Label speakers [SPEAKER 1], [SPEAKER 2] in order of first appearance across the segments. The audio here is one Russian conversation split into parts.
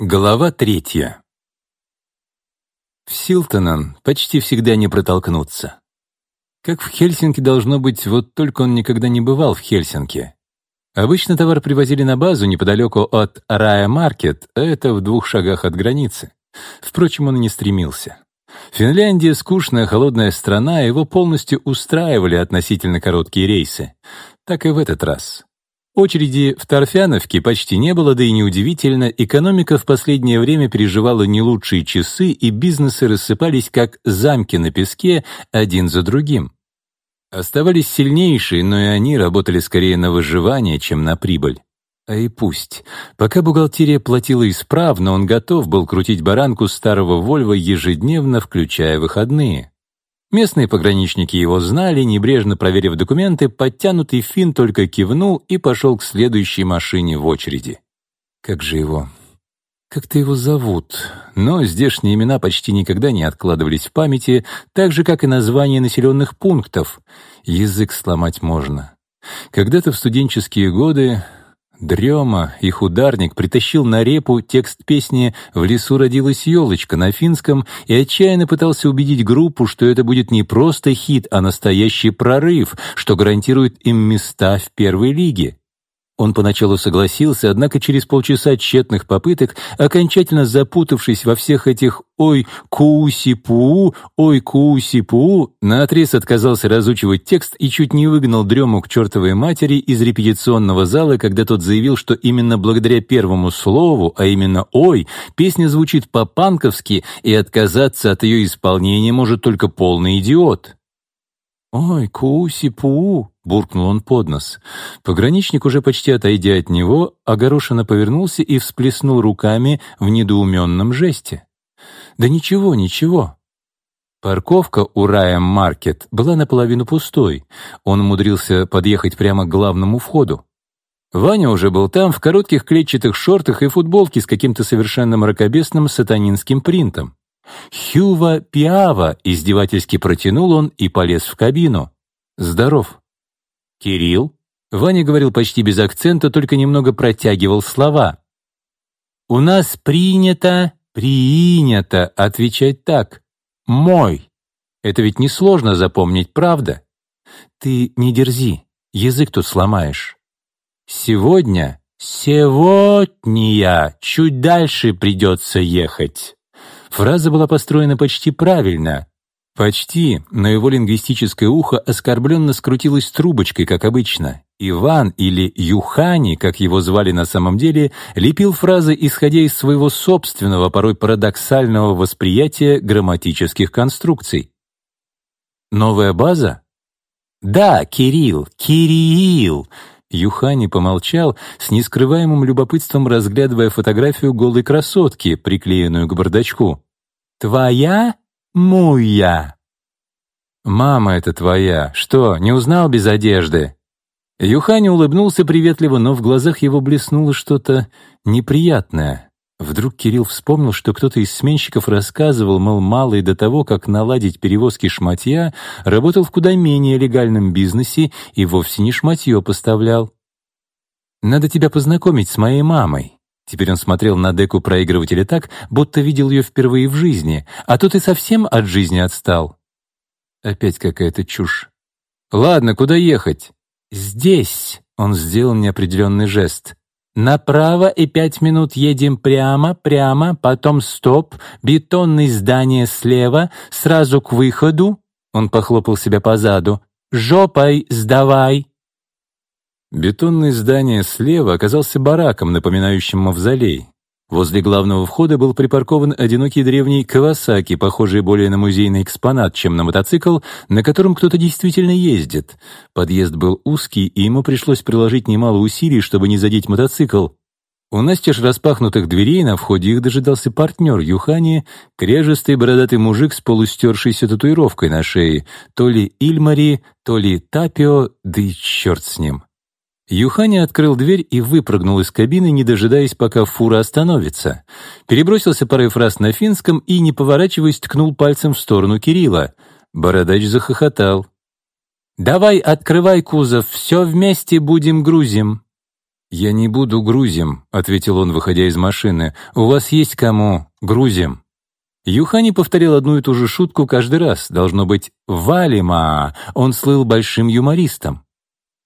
[SPEAKER 1] Глава третья. В Силтонан почти всегда не протолкнуться. Как в Хельсинки должно быть, вот только он никогда не бывал в Хельсинки. Обычно товар привозили на базу неподалеку от Рая Маркет, а это в двух шагах от границы. Впрочем, он и не стремился. Финляндия — скучная холодная страна, его полностью устраивали относительно короткие рейсы. Так и в этот раз. Очереди в Торфяновке почти не было, да и неудивительно, экономика в последнее время переживала не лучшие часы, и бизнесы рассыпались как замки на песке один за другим. Оставались сильнейшие, но и они работали скорее на выживание, чем на прибыль. А и пусть. Пока бухгалтерия платила исправно, он готов был крутить баранку старого Вольва ежедневно, включая выходные. Местные пограничники его знали, небрежно проверив документы, подтянутый фин только кивнул и пошел к следующей машине в очереди. Как же его? Как-то его зовут. Но здешние имена почти никогда не откладывались в памяти, так же, как и названия населенных пунктов. Язык сломать можно. Когда-то в студенческие годы Дрема, их ударник, притащил на репу текст песни «В лесу родилась елочка» на финском и отчаянно пытался убедить группу, что это будет не просто хит, а настоящий прорыв, что гарантирует им места в первой лиге. Он поначалу согласился, однако через полчаса тщетных попыток, окончательно запутавшись во всех этих «ой, кууси-пуу, ой, кууси-пуу», наотрез отказался разучивать текст и чуть не выгнал дрему к чертовой матери из репетиционного зала, когда тот заявил, что именно благодаря первому слову, а именно «ой», песня звучит по-панковски, и отказаться от ее исполнения может только полный идиот. «Ой, куси-пу!» — буркнул он под нос. Пограничник, уже почти отойдя от него, огорошенно повернулся и всплеснул руками в недоуменном жесте. «Да ничего, ничего». Парковка у Рая Маркет была наполовину пустой. Он умудрился подъехать прямо к главному входу. Ваня уже был там в коротких клетчатых шортах и футболке с каким-то совершенно мракобесным сатанинским принтом. «Хюва Пиава!» — издевательски протянул он и полез в кабину. «Здоров». «Кирилл?» — Ваня говорил почти без акцента, только немного протягивал слова. «У нас принято, принято отвечать так. Мой. Это ведь несложно запомнить, правда? Ты не дерзи, язык тут сломаешь. Сегодня, сегодня, чуть дальше придется ехать». Фраза была построена почти правильно. Почти, но его лингвистическое ухо оскорбленно скрутилось трубочкой, как обычно. Иван или Юхани, как его звали на самом деле, лепил фразы, исходя из своего собственного, порой парадоксального восприятия грамматических конструкций. Новая база? Да, Кирилл, Кирилл. Юхани помолчал, с нескрываемым любопытством разглядывая фотографию голой красотки, приклеенную к бардачку. «Твоя? Муя!» «Мама это твоя. Что, не узнал без одежды?» Юхани улыбнулся приветливо, но в глазах его блеснуло что-то неприятное. Вдруг Кирилл вспомнил, что кто-то из сменщиков рассказывал, мол, малый до того, как наладить перевозки шматья, работал в куда менее легальном бизнесе и вовсе не шматье поставлял. «Надо тебя познакомить с моей мамой». Теперь он смотрел на деку проигрывателя так, будто видел ее впервые в жизни, а тут и совсем от жизни отстал. Опять какая-то чушь. «Ладно, куда ехать?» «Здесь», — он сделал неопределенный жест. Направо и пять минут едем прямо, прямо, потом стоп, бетонное здание слева, сразу к выходу. Он похлопал себя по заду. «Жопой сдавай!» Бетонное здание слева оказался бараком, напоминающим мавзолей. Возле главного входа был припаркован одинокий древний Кавасаки, похожий более на музейный экспонат, чем на мотоцикл, на котором кто-то действительно ездит. Подъезд был узкий, и ему пришлось приложить немало усилий, чтобы не задеть мотоцикл. У настежь распахнутых дверей на входе их дожидался партнер Юхани, крежистый бородатый мужик с полустершейся татуировкой на шее, то ли Ильмари, то ли Тапио, да и черт с ним. Юхани открыл дверь и выпрыгнул из кабины, не дожидаясь, пока фура остановится. Перебросился парой фраз на финском и, не поворачиваясь, ткнул пальцем в сторону Кирилла. Бородач захохотал. «Давай, открывай кузов, все вместе будем грузим». «Я не буду грузим», — ответил он, выходя из машины. «У вас есть кому? Грузим». Юхани повторил одну и ту же шутку каждый раз. Должно быть, «Валима!» Он слыл большим юмористом.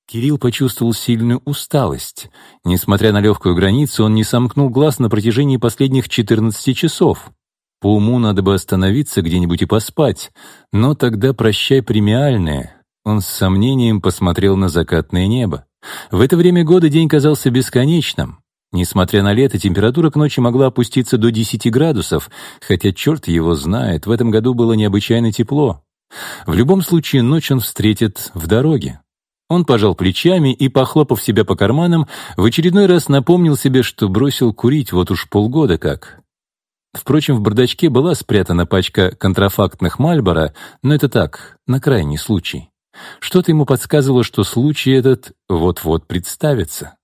[SPEAKER 1] Кирилл почувствовал сильную усталость. Несмотря на легкую границу, он не сомкнул глаз на протяжении последних 14 часов. По уму надо бы остановиться где-нибудь и поспать, но тогда прощай премиальное. Он с сомнением посмотрел на закатное небо. В это время года день казался бесконечным. Несмотря на лето, температура к ночи могла опуститься до 10 градусов, хотя черт его знает, в этом году было необычайно тепло. В любом случае, ночь он встретит в дороге. Он пожал плечами и, похлопав себя по карманам, в очередной раз напомнил себе, что бросил курить вот уж полгода как. Впрочем, в бардачке была спрятана пачка контрафактных Мальбора, но это так, на крайний случай. Что-то ему подсказывало, что случай этот вот-вот представится.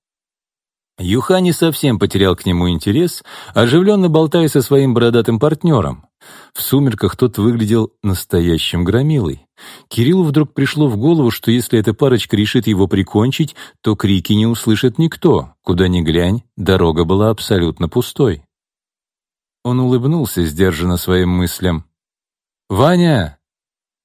[SPEAKER 1] Юха не совсем потерял к нему интерес, оживленно болтая со своим бородатым партнером. В сумерках тот выглядел настоящим громилой. Кириллу вдруг пришло в голову, что если эта парочка решит его прикончить, то крики не услышит никто. Куда ни глянь, дорога была абсолютно пустой. Он улыбнулся сдержанно своим мыслям. «Ваня!»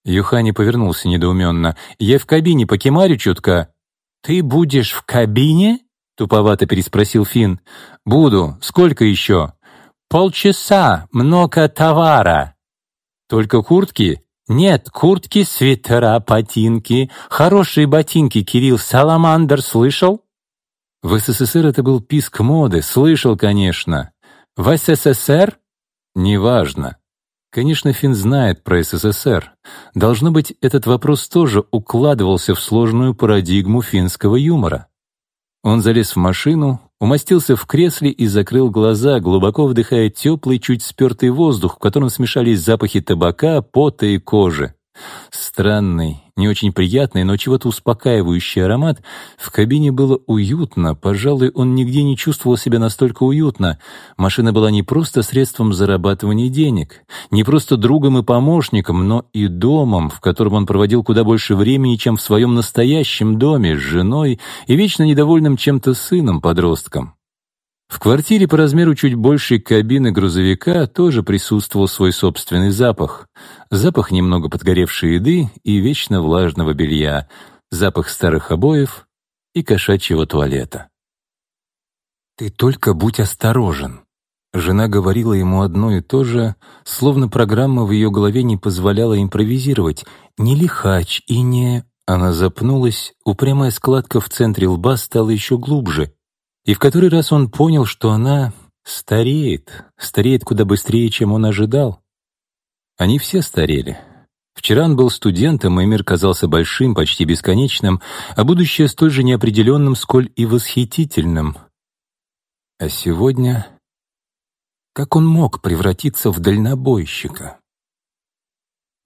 [SPEAKER 1] Юхани повернулся недоуменно. «Я в кабине покемарю чутка». «Ты будешь в кабине?» — туповато переспросил Финн. «Буду. Сколько еще?» «Полчаса. Много товара». «Только куртки?» «Нет, куртки, свитера, ботинки. Хорошие ботинки, Кирилл. Саламандр слышал?» В СССР это был писк моды. Слышал, конечно. В СССР? Неважно. Конечно, Финн знает про СССР. Должно быть, этот вопрос тоже укладывался в сложную парадигму финского юмора. Он залез в машину, умостился в кресле и закрыл глаза, глубоко вдыхая теплый, чуть спертый воздух, в котором смешались запахи табака, пота и кожи. Странный, не очень приятный, но чего-то успокаивающий аромат. В кабине было уютно, пожалуй, он нигде не чувствовал себя настолько уютно. Машина была не просто средством зарабатывания денег, не просто другом и помощником, но и домом, в котором он проводил куда больше времени, чем в своем настоящем доме, с женой и вечно недовольным чем-то сыном-подростком. В квартире по размеру чуть большей кабины грузовика тоже присутствовал свой собственный запах. Запах немного подгоревшей еды и вечно влажного белья, запах старых обоев и кошачьего туалета. «Ты только будь осторожен», Жена говорила ему одно и то же, словно программа в ее голове не позволяла импровизировать. Не лихач и не... Она запнулась, упрямая складка в центре лба стала еще глубже, и в который раз он понял, что она стареет, стареет куда быстрее, чем он ожидал. Они все старели. Вчера он был студентом, и мир казался большим, почти бесконечным, а будущее столь же неопределенным, сколь и восхитительным. А сегодня... Как он мог превратиться в дальнобойщика?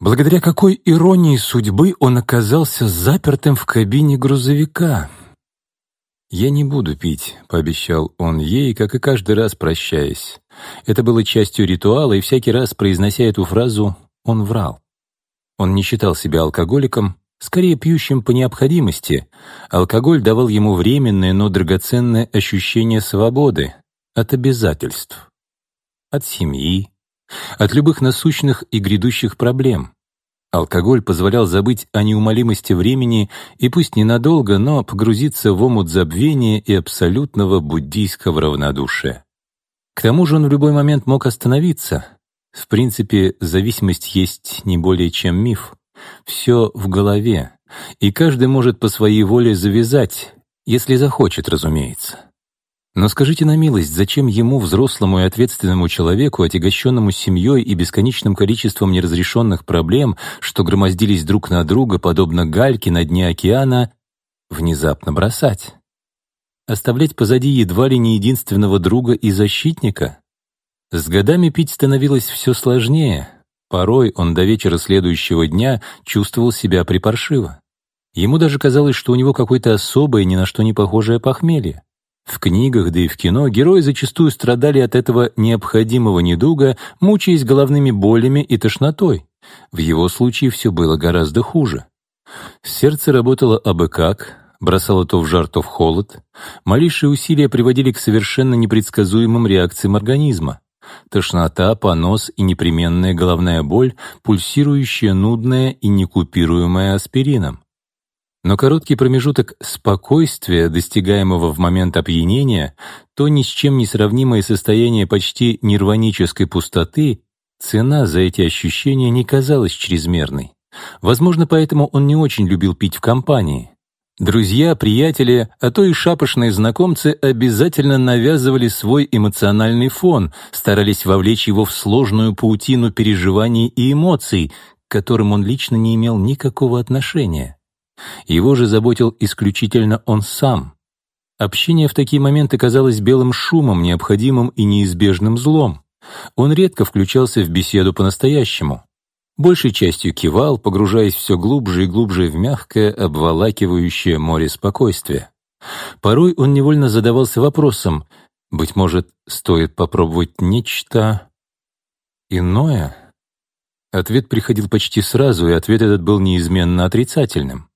[SPEAKER 1] Благодаря какой иронии судьбы он оказался запертым в кабине грузовика — «Я не буду пить», — пообещал он ей, как и каждый раз прощаясь. Это было частью ритуала, и всякий раз, произнося эту фразу, он врал. Он не считал себя алкоголиком, скорее пьющим по необходимости. Алкоголь давал ему временное, но драгоценное ощущение свободы от обязательств, от семьи, от любых насущных и грядущих проблем. Алкоголь позволял забыть о неумолимости времени и пусть ненадолго, но погрузиться в омут забвения и абсолютного буддийского равнодушия. К тому же он в любой момент мог остановиться. В принципе, зависимость есть не более чем миф. Все в голове, и каждый может по своей воле завязать, если захочет, разумеется. Но скажите на милость, зачем ему, взрослому и ответственному человеку, отягощенному семьей и бесконечным количеством неразрешенных проблем, что громоздились друг на друга, подобно гальке на дне океана, внезапно бросать? Оставлять позади едва ли не единственного друга и защитника? С годами пить становилось все сложнее. Порой он до вечера следующего дня чувствовал себя припаршиво. Ему даже казалось, что у него какое-то особое, ни на что не похожее похмелье. В книгах, да и в кино герои зачастую страдали от этого необходимого недуга, мучаясь головными болями и тошнотой. В его случае все было гораздо хуже. Сердце работало абы как, бросало то в жар, то в холод. Малейшие усилия приводили к совершенно непредсказуемым реакциям организма. Тошнота, понос и непременная головная боль, пульсирующая, нудная и некупируемая аспирином. Но короткий промежуток спокойствия, достигаемого в момент опьянения, то ни с чем не сравнимое состояние почти нирванической пустоты, цена за эти ощущения не казалась чрезмерной. Возможно, поэтому он не очень любил пить в компании. Друзья, приятели, а то и шапошные знакомцы обязательно навязывали свой эмоциональный фон, старались вовлечь его в сложную паутину переживаний и эмоций, к которым он лично не имел никакого отношения. Его же заботил исключительно он сам. Общение в такие моменты казалось белым шумом, необходимым и неизбежным злом. Он редко включался в беседу по-настоящему большей частью кивал, погружаясь все глубже и глубже в мягкое, обволакивающее море спокойствия. Порой он невольно задавался вопросом, быть может, стоит попробовать нечто иное? Ответ приходил почти сразу, и ответ этот был неизменно отрицательным.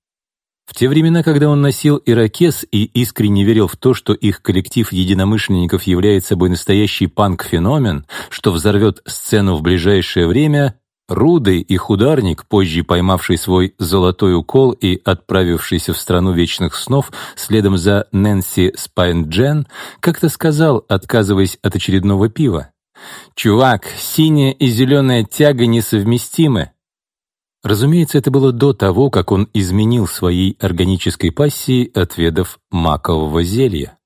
[SPEAKER 1] В те времена, когда он носил ирокез и искренне верил в то, что их коллектив единомышленников является собой настоящий панк-феномен, что взорвет сцену в ближайшее время, Рудый и Хударник, позже поймавший свой золотой укол и отправившийся в страну вечных снов следом за Нэнси Спайнджен, как-то сказал, отказываясь от очередного пива. «Чувак, синяя и зеленая тяга несовместимы». Разумеется, это было до того, как он изменил своей органической пассии, отведав макового зелья.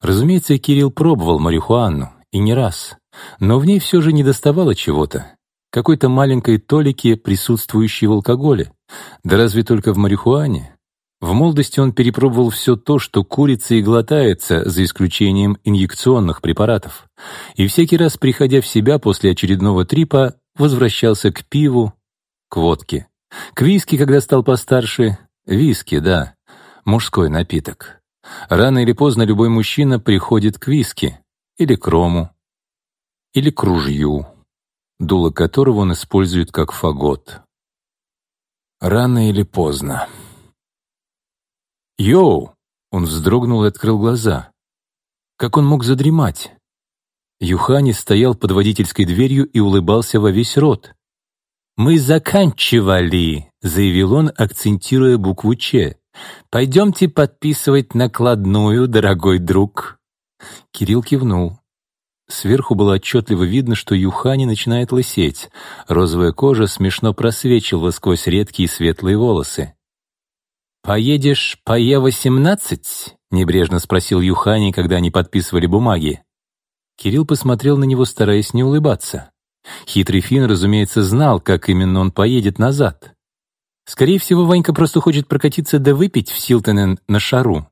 [SPEAKER 1] Разумеется, Кирилл пробовал марихуану, и не раз, но в ней все же недоставало чего-то какой-то маленькой толики, присутствующей в алкоголе. Да разве только в марихуане? В молодости он перепробовал все то, что курица и глотается, за исключением инъекционных препаратов. И всякий раз, приходя в себя после очередного трипа, возвращался к пиву, к водке. К виски, когда стал постарше. Виски, да, мужской напиток. Рано или поздно любой мужчина приходит к виски, или к рому, или к ружью дуло которого он использует как фагот. Рано или поздно. «Йоу!» — он вздрогнул и открыл глаза. Как он мог задремать? Юхани стоял под водительской дверью и улыбался во весь рот. «Мы заканчивали», — заявил он, акцентируя букву «Ч». «Пойдемте подписывать накладную, дорогой друг». Кирилл кивнул. Сверху было отчетливо видно, что Юхани начинает лысеть. Розовая кожа смешно просвечивала сквозь редкие светлые волосы. «Поедешь по Е-18?» — небрежно спросил Юхани, когда они подписывали бумаги. Кирилл посмотрел на него, стараясь не улыбаться. Хитрый Фин, разумеется, знал, как именно он поедет назад. Скорее всего, Ванька просто хочет прокатиться да выпить в Силтенен на шару.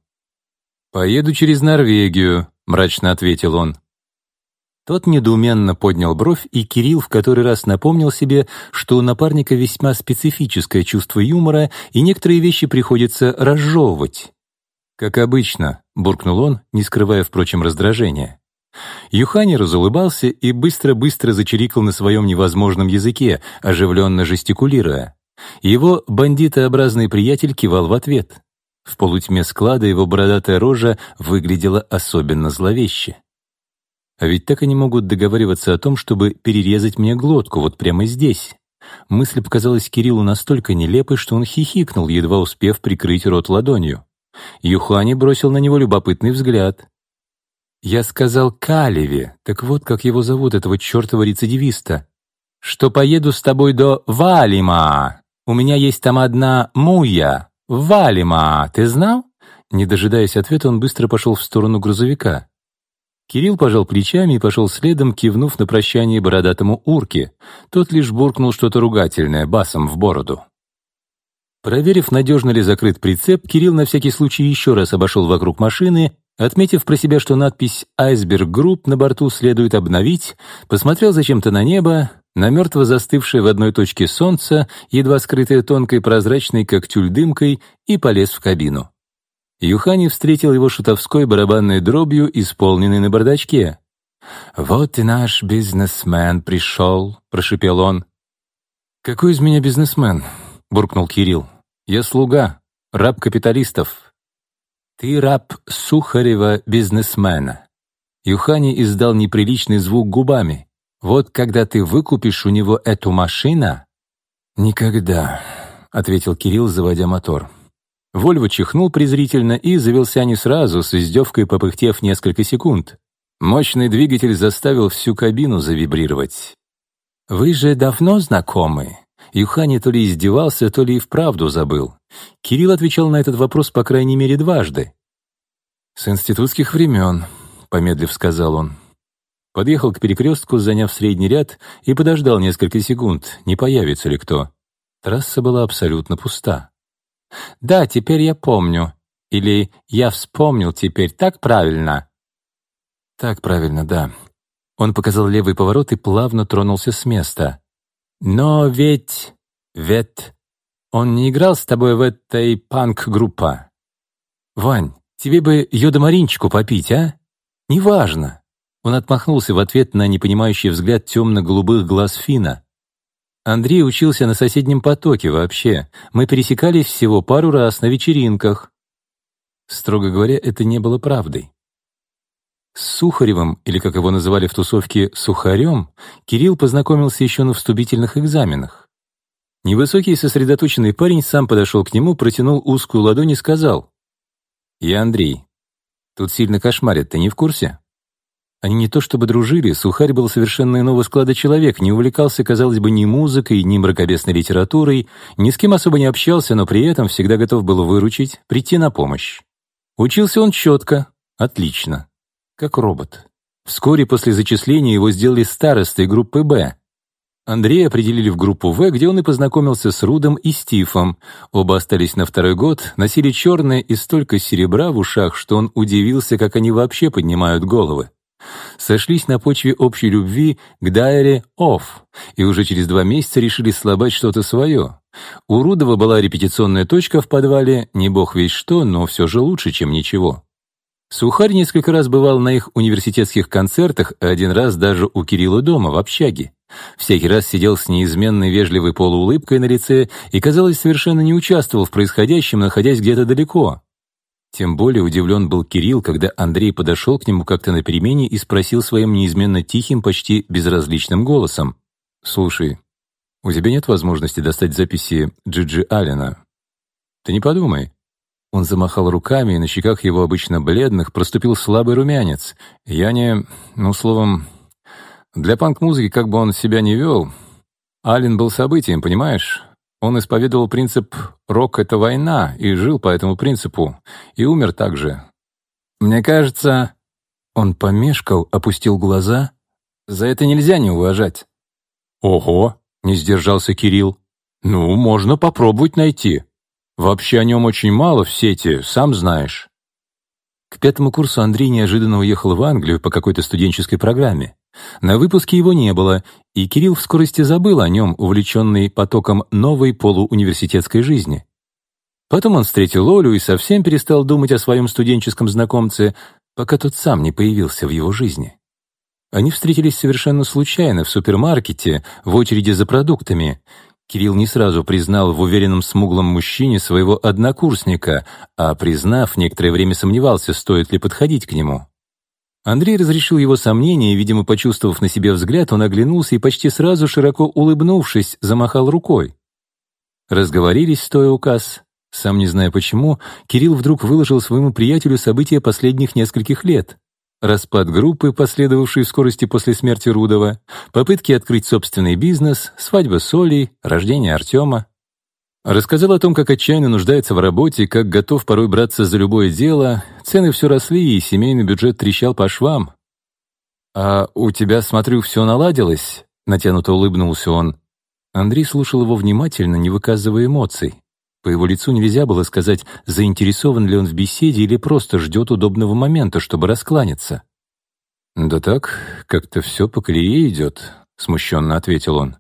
[SPEAKER 1] «Поеду через Норвегию», — мрачно ответил он. Тот недоуменно поднял бровь, и Кирилл в который раз напомнил себе, что у напарника весьма специфическое чувство юмора, и некоторые вещи приходится разжевывать. «Как обычно», — буркнул он, не скрывая, впрочем, раздражения. Юхани разулыбался и быстро-быстро зачирикал на своем невозможном языке, оживленно жестикулируя. Его бандитообразный приятель кивал в ответ. В полутьме склада его бородатая рожа выглядела особенно зловеще. А ведь так они могут договариваться о том, чтобы перерезать мне глотку вот прямо здесь. Мысль показалась Кириллу настолько нелепой, что он хихикнул, едва успев прикрыть рот ладонью. Юхани бросил на него любопытный взгляд. «Я сказал Калеве, так вот как его зовут, этого чертова рецидивиста, что поеду с тобой до Валима. У меня есть там одна муя. Валима, ты знал?» Не дожидаясь ответа, он быстро пошел в сторону грузовика. Кирилл пожал плечами и пошел следом, кивнув на прощание бородатому урке. Тот лишь буркнул что-то ругательное, басом в бороду. Проверив, надежно ли закрыт прицеп, Кирилл на всякий случай еще раз обошел вокруг машины, отметив про себя, что надпись «Айсберг Групп» на борту следует обновить, посмотрел зачем-то на небо, на мертво застывшее в одной точке солнце, едва скрытое тонкой прозрачной, как тюль дымкой, и полез в кабину. Юхани встретил его шутовской барабанной дробью, исполненной на бардачке. «Вот и наш бизнесмен пришел», — прошепел он. «Какой из меня бизнесмен?» — буркнул Кирилл. «Я слуга, раб капиталистов. «Ты раб Сухарева бизнесмена». Юхани издал неприличный звук губами. «Вот когда ты выкупишь у него эту машину...» «Никогда», — ответил Кирилл, заводя мотор. Вольво чихнул презрительно и завелся не сразу, с издевкой попыхтев несколько секунд. Мощный двигатель заставил всю кабину завибрировать. «Вы же давно знакомы?» Юхани то ли издевался, то ли и вправду забыл. Кирилл отвечал на этот вопрос по крайней мере дважды. «С институтских времен», — помедлив сказал он. Подъехал к перекрестку, заняв средний ряд, и подождал несколько секунд, не появится ли кто. Трасса была абсолютно пуста. «Да, теперь я помню». Или «Я вспомнил теперь, так правильно?» «Так правильно, да». Он показал левый поворот и плавно тронулся с места. «Но ведь... ведь... Он не играл с тобой в этой панк-группа?» «Вань, тебе бы йодомаринчику попить, а? Неважно». Он отмахнулся в ответ на непонимающий взгляд темно-голубых глаз Фина. Андрей учился на соседнем потоке вообще. Мы пересекались всего пару раз на вечеринках. Строго говоря, это не было правдой. С Сухаревым, или как его называли в тусовке «Сухарем», Кирилл познакомился еще на вступительных экзаменах. Невысокий сосредоточенный парень сам подошел к нему, протянул узкую ладонь и сказал, «Я Андрей. Тут сильно кошмарят, ты не в курсе?» Они не то чтобы дружили, Сухарь был совершенно иного склада человек, не увлекался, казалось бы, ни музыкой, ни мракобесной литературой, ни с кем особо не общался, но при этом всегда готов был выручить, прийти на помощь. Учился он четко, отлично, как робот. Вскоре после зачисления его сделали старостой группы «Б». Андрея определили в группу «В», где он и познакомился с Рудом и Стифом. Оба остались на второй год, носили черное и столько серебра в ушах, что он удивился, как они вообще поднимают головы сошлись на почве общей любви к Дайре Офф и уже через два месяца решили слабать что-то свое. У Рудова была репетиционная точка в подвале, не бог весь что, но все же лучше, чем ничего. Сухарь несколько раз бывал на их университетских концертах, а один раз даже у Кирилла дома, в общаге. Всякий раз сидел с неизменной вежливой полуулыбкой на лице и, казалось, совершенно не участвовал в происходящем, находясь где-то далеко. Тем более удивлен был Кирилл, когда Андрей подошел к нему как-то на перемене и спросил своим неизменно тихим, почти безразличным голосом. «Слушай, у тебя нет возможности достать записи Джиджи Аллена? Ты не подумай». Он замахал руками, и на щеках его обычно бледных проступил слабый румянец. Я не... ну, словом, для панк-музыки, как бы он себя не вел, Аллен был событием, понимаешь? Он исповедовал принцип «рок — это война» и жил по этому принципу, и умер так же. Мне кажется, он помешкал, опустил глаза. За это нельзя не уважать. «Ого!» — не сдержался Кирилл. «Ну, можно попробовать найти. Вообще о нем очень мало в сети, сам знаешь». К пятому курсу Андрей неожиданно уехал в Англию по какой-то студенческой программе. На выпуске его не было, и Кирилл в скорости забыл о нем, увлеченный потоком новой полууниверситетской жизни. Потом он встретил Олю и совсем перестал думать о своем студенческом знакомце, пока тот сам не появился в его жизни. Они встретились совершенно случайно в супермаркете, в очереди за продуктами. Кирилл не сразу признал в уверенном смуглом мужчине своего однокурсника, а признав, некоторое время сомневался, стоит ли подходить к нему. Андрей разрешил его сомнения, и, видимо, почувствовав на себе взгляд, он оглянулся и почти сразу, широко улыбнувшись, замахал рукой. Разговорились, стоя указ. Сам не зная почему, Кирилл вдруг выложил своему приятелю события последних нескольких лет. Распад группы, последовавший в скорости после смерти Рудова, попытки открыть собственный бизнес, свадьба с Олей, рождение Артема. Рассказал о том, как отчаянно нуждается в работе, как готов порой браться за любое дело. Цены все росли, и семейный бюджет трещал по швам. «А у тебя, смотрю, все наладилось?» — натянуто улыбнулся он. Андрей слушал его внимательно, не выказывая эмоций. По его лицу нельзя было сказать, заинтересован ли он в беседе или просто ждет удобного момента, чтобы раскланяться. «Да так, как-то все по колее идет», — смущенно ответил он.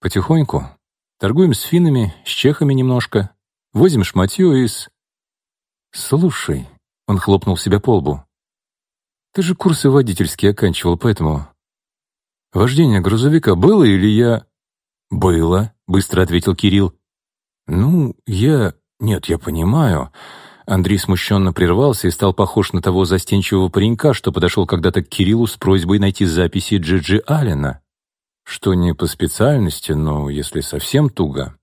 [SPEAKER 1] «Потихоньку, Торгуем с финнами, с чехами немножко. Возим шматье из... Слушай, он хлопнул себя по лбу. Ты же курсы водительские оканчивал, поэтому... Вождение грузовика было или я... Было, быстро ответил Кирилл. Ну, я... Нет, я понимаю. Андрей смущенно прервался и стал похож на того застенчивого паренька, что подошел когда-то к Кириллу с просьбой найти записи Джиджи Аллена. Что не по специальности, но если совсем туго.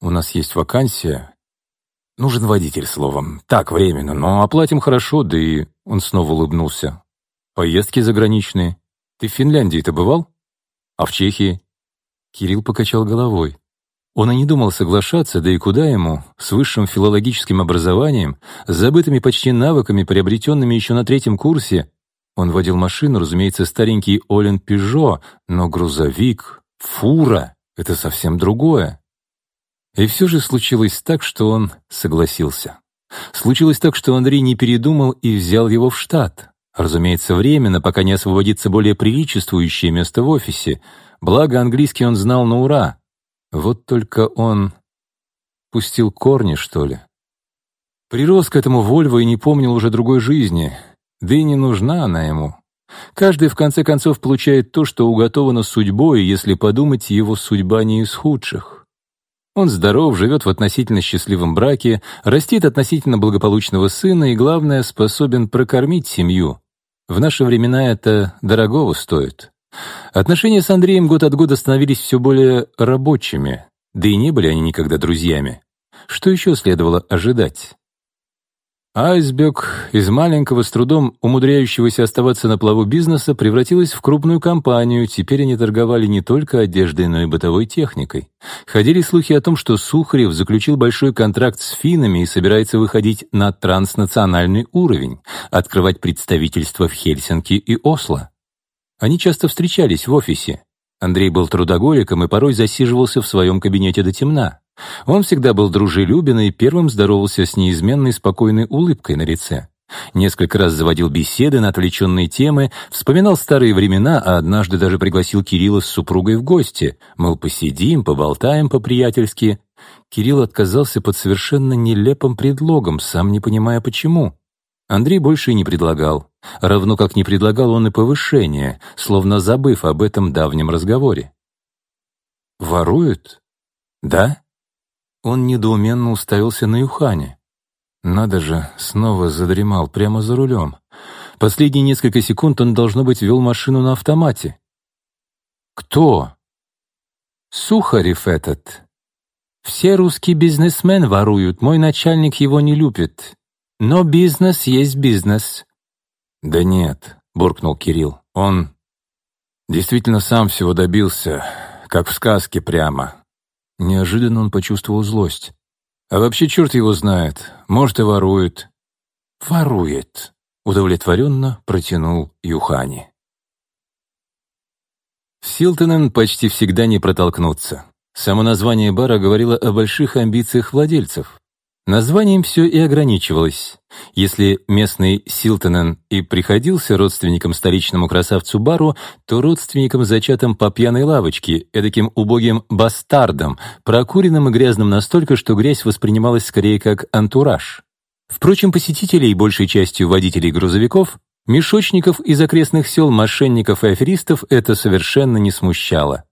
[SPEAKER 1] У нас есть вакансия. Нужен водитель, словом. Так, временно, но оплатим хорошо, да и... Он снова улыбнулся. Поездки заграничные. Ты в Финляндии-то бывал? А в Чехии? Кирилл покачал головой. Он и не думал соглашаться, да и куда ему, с высшим филологическим образованием, с забытыми почти навыками, приобретенными еще на третьем курсе. Он водил машину, разумеется, старенький Олен Пежо, но грузовик, фура — это совсем другое. И все же случилось так, что он согласился. Случилось так, что Андрей не передумал и взял его в штат. Разумеется, временно, пока не освободится более приличествующее место в офисе. Благо, английский он знал на ура. Вот только он пустил корни, что ли. Прирос к этому Вольво и не помнил уже другой жизни. Да и не нужна она ему. Каждый, в конце концов, получает то, что уготовано судьбой, если подумать, его судьба не из худших. Он здоров, живет в относительно счастливом браке, растит относительно благополучного сына и, главное, способен прокормить семью. В наши времена это дорогого стоит. Отношения с Андреем год от года становились все более рабочими, да и не были они никогда друзьями. Что еще следовало ожидать? Айсберг из маленького, с трудом умудряющегося оставаться на плаву бизнеса, превратилась в крупную компанию. Теперь они торговали не только одеждой, но и бытовой техникой. Ходили слухи о том, что Сухарев заключил большой контракт с финнами и собирается выходить на транснациональный уровень, открывать представительства в Хельсинки и Осло. Они часто встречались в офисе. Андрей был трудоголиком и порой засиживался в своем кабинете до темна. Он всегда был дружелюбен и первым здоровался с неизменной спокойной улыбкой на лице. Несколько раз заводил беседы на отвлеченные темы, вспоминал старые времена, а однажды даже пригласил Кирилла с супругой в гости. Мол, посидим, поболтаем по-приятельски. Кирилл отказался под совершенно нелепым предлогом, сам не понимая почему. Андрей больше и не предлагал. Равно как не предлагал он и повышение, словно забыв об этом давнем разговоре. «Воруют? Да?» Он недоуменно уставился на Юхане. Надо же, снова задремал прямо за рулем. Последние несколько секунд он, должно быть, вел машину на автомате. «Кто?» «Сухарев этот. Все русские бизнесмены воруют, мой начальник его не любит. Но бизнес есть бизнес». «Да нет», — буркнул Кирилл. «Он действительно сам всего добился, как в сказке прямо. Неожиданно он почувствовал злость. А вообще черт его знает, может и ворует. Ворует, удовлетворенно протянул Юхани. В Силтонен почти всегда не протолкнуться. Само название бара говорило о больших амбициях владельцев. Названием все и ограничивалось. Если местный Силтонен и приходился родственником столичному красавцу Бару, то родственником зачатым по пьяной лавочке, эдаким убогим бастардом, прокуренным и грязным настолько, что грязь воспринималась скорее как антураж. Впрочем, посетителей, большей частью водителей грузовиков, мешочников из окрестных сел, мошенников и аферистов это совершенно не смущало.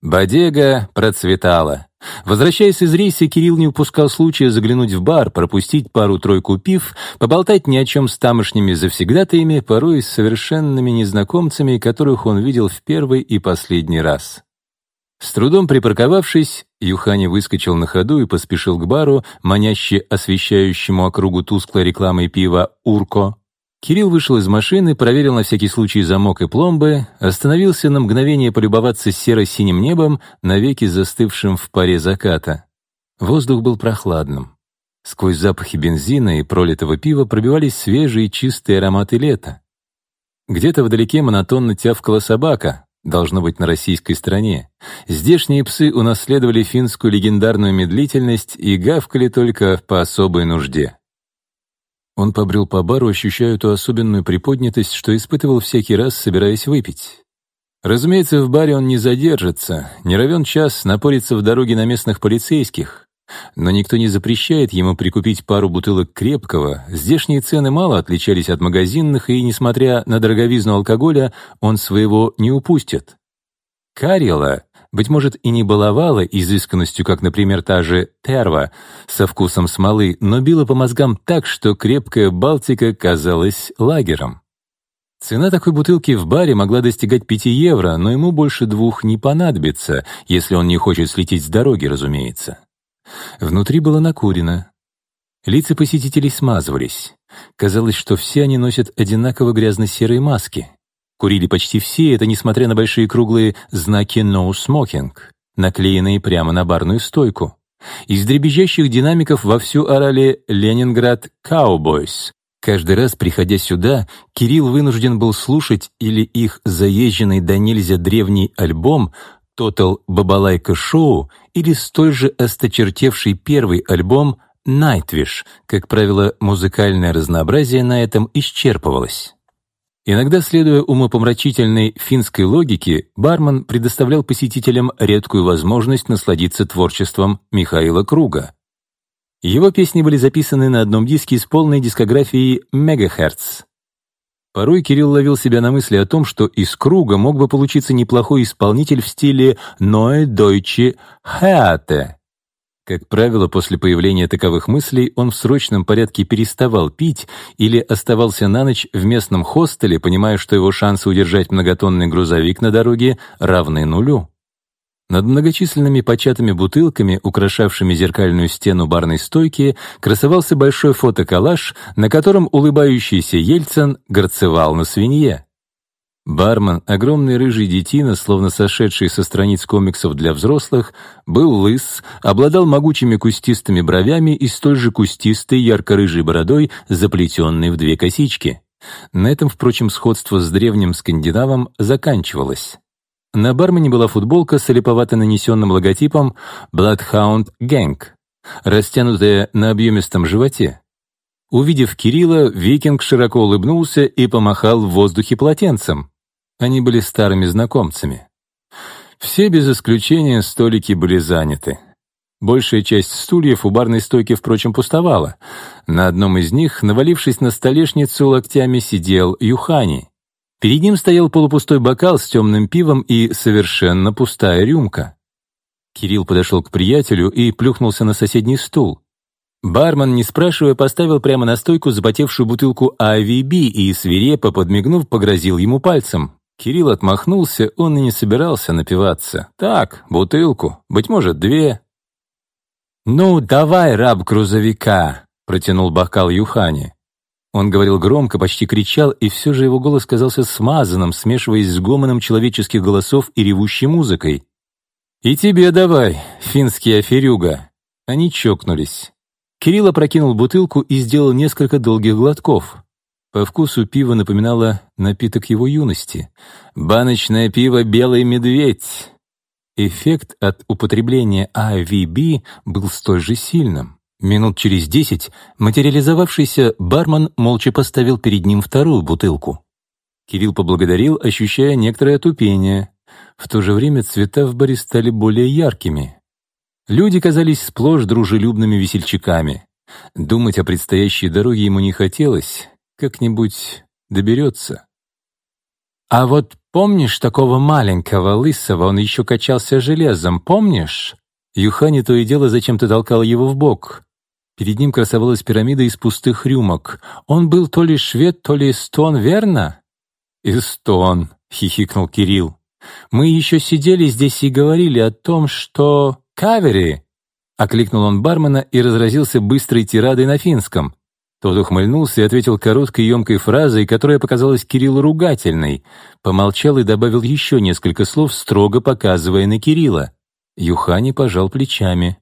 [SPEAKER 1] Бодега процветала. Возвращаясь из рейса, Кирилл не упускал случая заглянуть в бар, пропустить пару-тройку пив, поболтать ни о чем с тамошними завсегдатаями, порой с совершенными незнакомцами, которых он видел в первый и последний раз. С трудом припарковавшись, Юхани выскочил на ходу и поспешил к бару, маняще освещающему округу тусклой рекламой пива «Урко». Кирилл вышел из машины, проверил на всякий случай замок и пломбы, остановился на мгновение полюбоваться серо-синим небом, навеки застывшим в паре заката. Воздух был прохладным. Сквозь запахи бензина и пролитого пива пробивались свежие чистые ароматы лета. Где-то вдалеке монотонно тявкала собака, должно быть на российской стороне. Здешние псы унаследовали финскую легендарную медлительность и гавкали только по особой нужде. Он побрел по бару, ощущая ту особенную приподнятость, что испытывал всякий раз, собираясь выпить. Разумеется, в баре он не задержится, не равен час напорится в дороге на местных полицейских. Но никто не запрещает ему прикупить пару бутылок крепкого, здешние цены мало отличались от магазинных, и, несмотря на дороговизну алкоголя, он своего не упустит. Карела быть может, и не баловала изысканностью, как, например, та же Терва со вкусом смолы, но била по мозгам так, что крепкая Балтика казалась лагером. Цена такой бутылки в баре могла достигать 5 евро, но ему больше двух не понадобится, если он не хочет слететь с дороги, разумеется. Внутри было накурено. Лица посетителей смазывались. Казалось, что все они носят одинаково грязно-серые маски. Курили почти все, это несмотря на большие круглые знаки «No Smoking», наклеенные прямо на барную стойку. Из дребезжащих динамиков вовсю орали «Ленинград Cowboys». Каждый раз, приходя сюда, Кирилл вынужден был слушать или их заезженный до нельзя древний альбом «Total Balalaika Show» или столь же осточертевший первый альбом «Nightwish». Как правило, музыкальное разнообразие на этом исчерпывалось. Иногда, следуя умопомрачительной финской логике, бармен предоставлял посетителям редкую возможность насладиться творчеством Михаила Круга. Его песни были записаны на одном диске с полной дискографией «Megaherz». Порой Кирилл ловил себя на мысли о том, что из Круга мог бы получиться неплохой исполнитель в стиле «Neue Deutsche Heate», как правило, после появления таковых мыслей он в срочном порядке переставал пить или оставался на ночь в местном хостеле, понимая, что его шансы удержать многотонный грузовик на дороге равны нулю. Над многочисленными початыми бутылками, украшавшими зеркальную стену барной стойки, красовался большой фотоколлаж, на котором улыбающийся Ельцин горцевал на свинье. Бармен, огромный рыжий детина, словно сошедший со страниц комиксов для взрослых, был лыс, обладал могучими кустистыми бровями и столь же кустистой ярко-рыжей бородой, заплетенной в две косички. На этом, впрочем, сходство с древним скандинавом заканчивалось. На бармене была футболка с олиповато нанесенным логотипом Bloodhound Gang, растянутая на объемистом животе. Увидев Кирилла, викинг широко улыбнулся и помахал в воздухе полотенцем. Они были старыми знакомцами. Все без исключения столики были заняты. Большая часть стульев у барной стойки, впрочем, пустовала. На одном из них, навалившись на столешницу локтями, сидел Юхани. Перед ним стоял полупустой бокал с темным пивом и совершенно пустая рюмка. Кирилл подошел к приятелю и плюхнулся на соседний стул. Бармен, не спрашивая, поставил прямо на стойку запотевшую бутылку AVB и, свирепо подмигнув, погрозил ему пальцем. Кирилл отмахнулся, он и не собирался напиваться. Так, бутылку, быть может, две. «Ну, давай, раб грузовика!» — протянул бокал Юхани. Он говорил громко, почти кричал, и все же его голос казался смазанным, смешиваясь с гомоном человеческих голосов и ревущей музыкой. «И тебе давай, финский аферюга!» Они чокнулись. Кирилл опрокинул бутылку и сделал несколько долгих глотков. По вкусу пиво напоминало напиток его юности. Баночное пиво «Белый медведь». Эффект от употребления IVB был столь же сильным. Минут через десять материализовавшийся бармен молча поставил перед ним вторую бутылку. Кирилл поблагодарил, ощущая некоторое отупение. В то же время цвета в баре стали более яркими. Люди казались сплошь дружелюбными весельчаками. Думать о предстоящей дороге ему не хотелось, как-нибудь доберется. А вот помнишь такого маленького лысого, он еще качался железом, помнишь? Юхани то и дело зачем-то толкал его в бок. Перед ним красовалась пирамида из пустых рюмок. Он был то ли швед, то ли эстон, верно? «Эстон», — хихикнул Кирилл. «Мы еще сидели здесь и говорили о том, что... Кавери!» Окликнул он бармена и разразился быстрой тирадой на финском. Тот ухмыльнулся и ответил короткой емкой фразой, которая показалась Кириллу ругательной. Помолчал и добавил еще несколько слов, строго показывая на Кирилла. Юхани пожал плечами.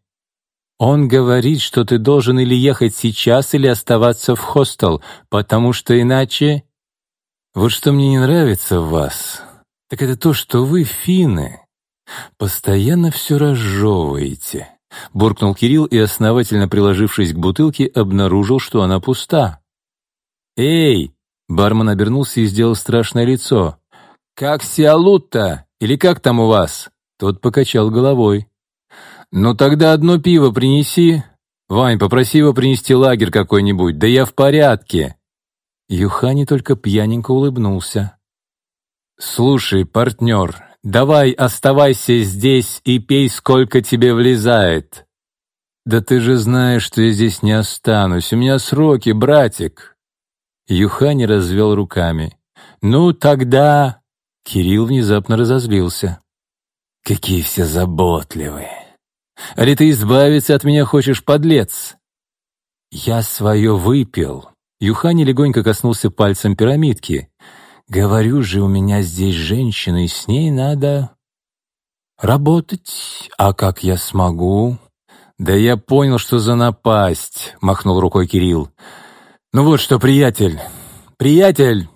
[SPEAKER 1] «Он говорит, что ты должен или ехать сейчас, или оставаться в хостел, потому что иначе...» «Вот что мне не нравится в вас, так это то, что вы, финны, постоянно все разжевываете». Буркнул Кирилл и, основательно приложившись к бутылке, обнаружил, что она пуста. «Эй!» — бармен обернулся и сделал страшное лицо. «Как сиалут-то? Или как там у вас?» Тот покачал головой. «Ну тогда одно пиво принеси. Вань, попроси его принести лагерь какой-нибудь, да я в порядке». Юхани только пьяненько улыбнулся. «Слушай, партнер, Давай оставайся здесь и пей, сколько тебе влезает». «Да ты же знаешь, что я здесь не останусь. У меня сроки, братик». Юхани развел руками. «Ну, тогда...» Кирилл внезапно разозлился. «Какие все заботливые! Али ты избавиться от меня хочешь, подлец?» «Я свое выпил». Юхани легонько коснулся пальцем пирамидки. Говорю же, у меня здесь женщина, и с ней надо работать. А как я смогу? Да я понял, что за напасть, махнул рукой Кирилл. Ну вот что, приятель, приятель.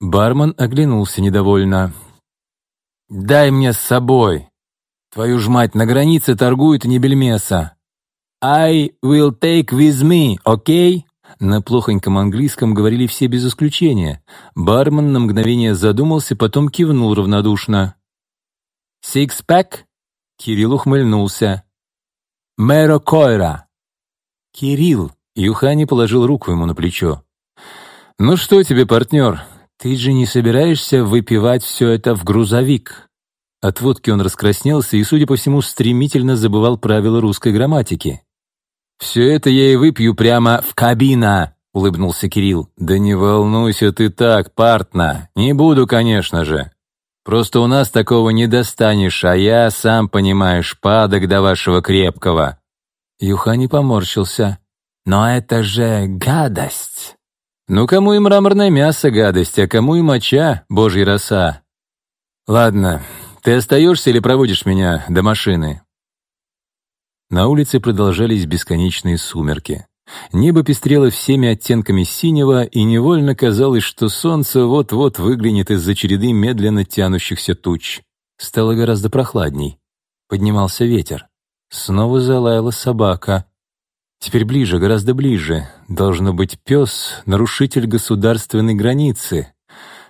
[SPEAKER 1] Бармен оглянулся недовольно. «Дай мне с собой. Твою ж мать, на границе торгуют не бельмеса. I will take with me, окей?» okay? На плохоньком английском говорили все без исключения. Бармен на мгновение задумался, потом кивнул равнодушно. «Сикс-пэк?» Кирилл ухмыльнулся. «Мэро Койра!» «Кирилл!» Юхани положил руку ему на плечо. «Ну что тебе, партнер, ты же не собираешься выпивать все это в грузовик?» От водки он раскраснелся и, судя по всему, стремительно забывал правила русской грамматики. «Все это я и выпью прямо в кабина», — улыбнулся Кирилл. «Да не волнуйся ты так, партна. Не буду, конечно же. Просто у нас такого не достанешь, а я, сам понимаешь, падок до вашего крепкого». Юхани поморщился. «Но это же гадость!» «Ну, кому и мраморное мясо гадость, а кому и моча, божья роса?» «Ладно, ты остаешься или проводишь меня до машины?» На улице продолжались бесконечные сумерки. Небо пестрело всеми оттенками синего, и невольно казалось, что солнце вот-вот выглянет из-за череды медленно тянущихся туч. Стало гораздо прохладней. Поднимался ветер. Снова залаяла собака. Теперь ближе, гораздо ближе. Должно быть пес, нарушитель государственной границы.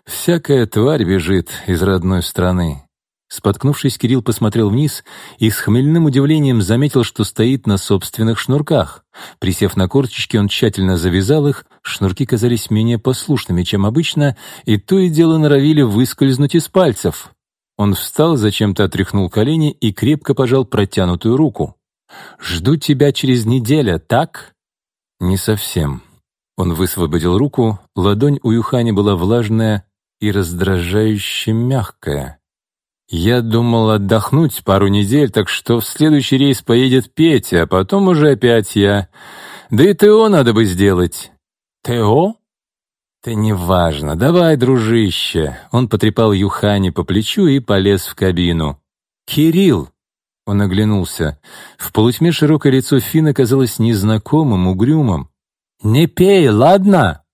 [SPEAKER 1] Всякая тварь бежит из родной страны. Споткнувшись, Кирилл посмотрел вниз и с хмельным удивлением заметил, что стоит на собственных шнурках. Присев на корточки, он тщательно завязал их, шнурки казались менее послушными, чем обычно, и то и дело норовили выскользнуть из пальцев. Он встал, зачем-то отряхнул колени и крепко пожал протянутую руку. «Жду тебя через неделю, так?» «Не совсем». Он высвободил руку, ладонь у Юхани была влажная и раздражающе мягкая. Я думал отдохнуть пару недель, так что в следующий рейс поедет Петя, а потом уже опять я. Да и ТО надо бы сделать. ТО? «Да неважно. Давай, дружище». Он потрепал Юхани по плечу и полез в кабину. «Кирилл!» Он оглянулся. В полутьме широкое лицо Фина казалось незнакомым, угрюмым. «Не пей, ладно?»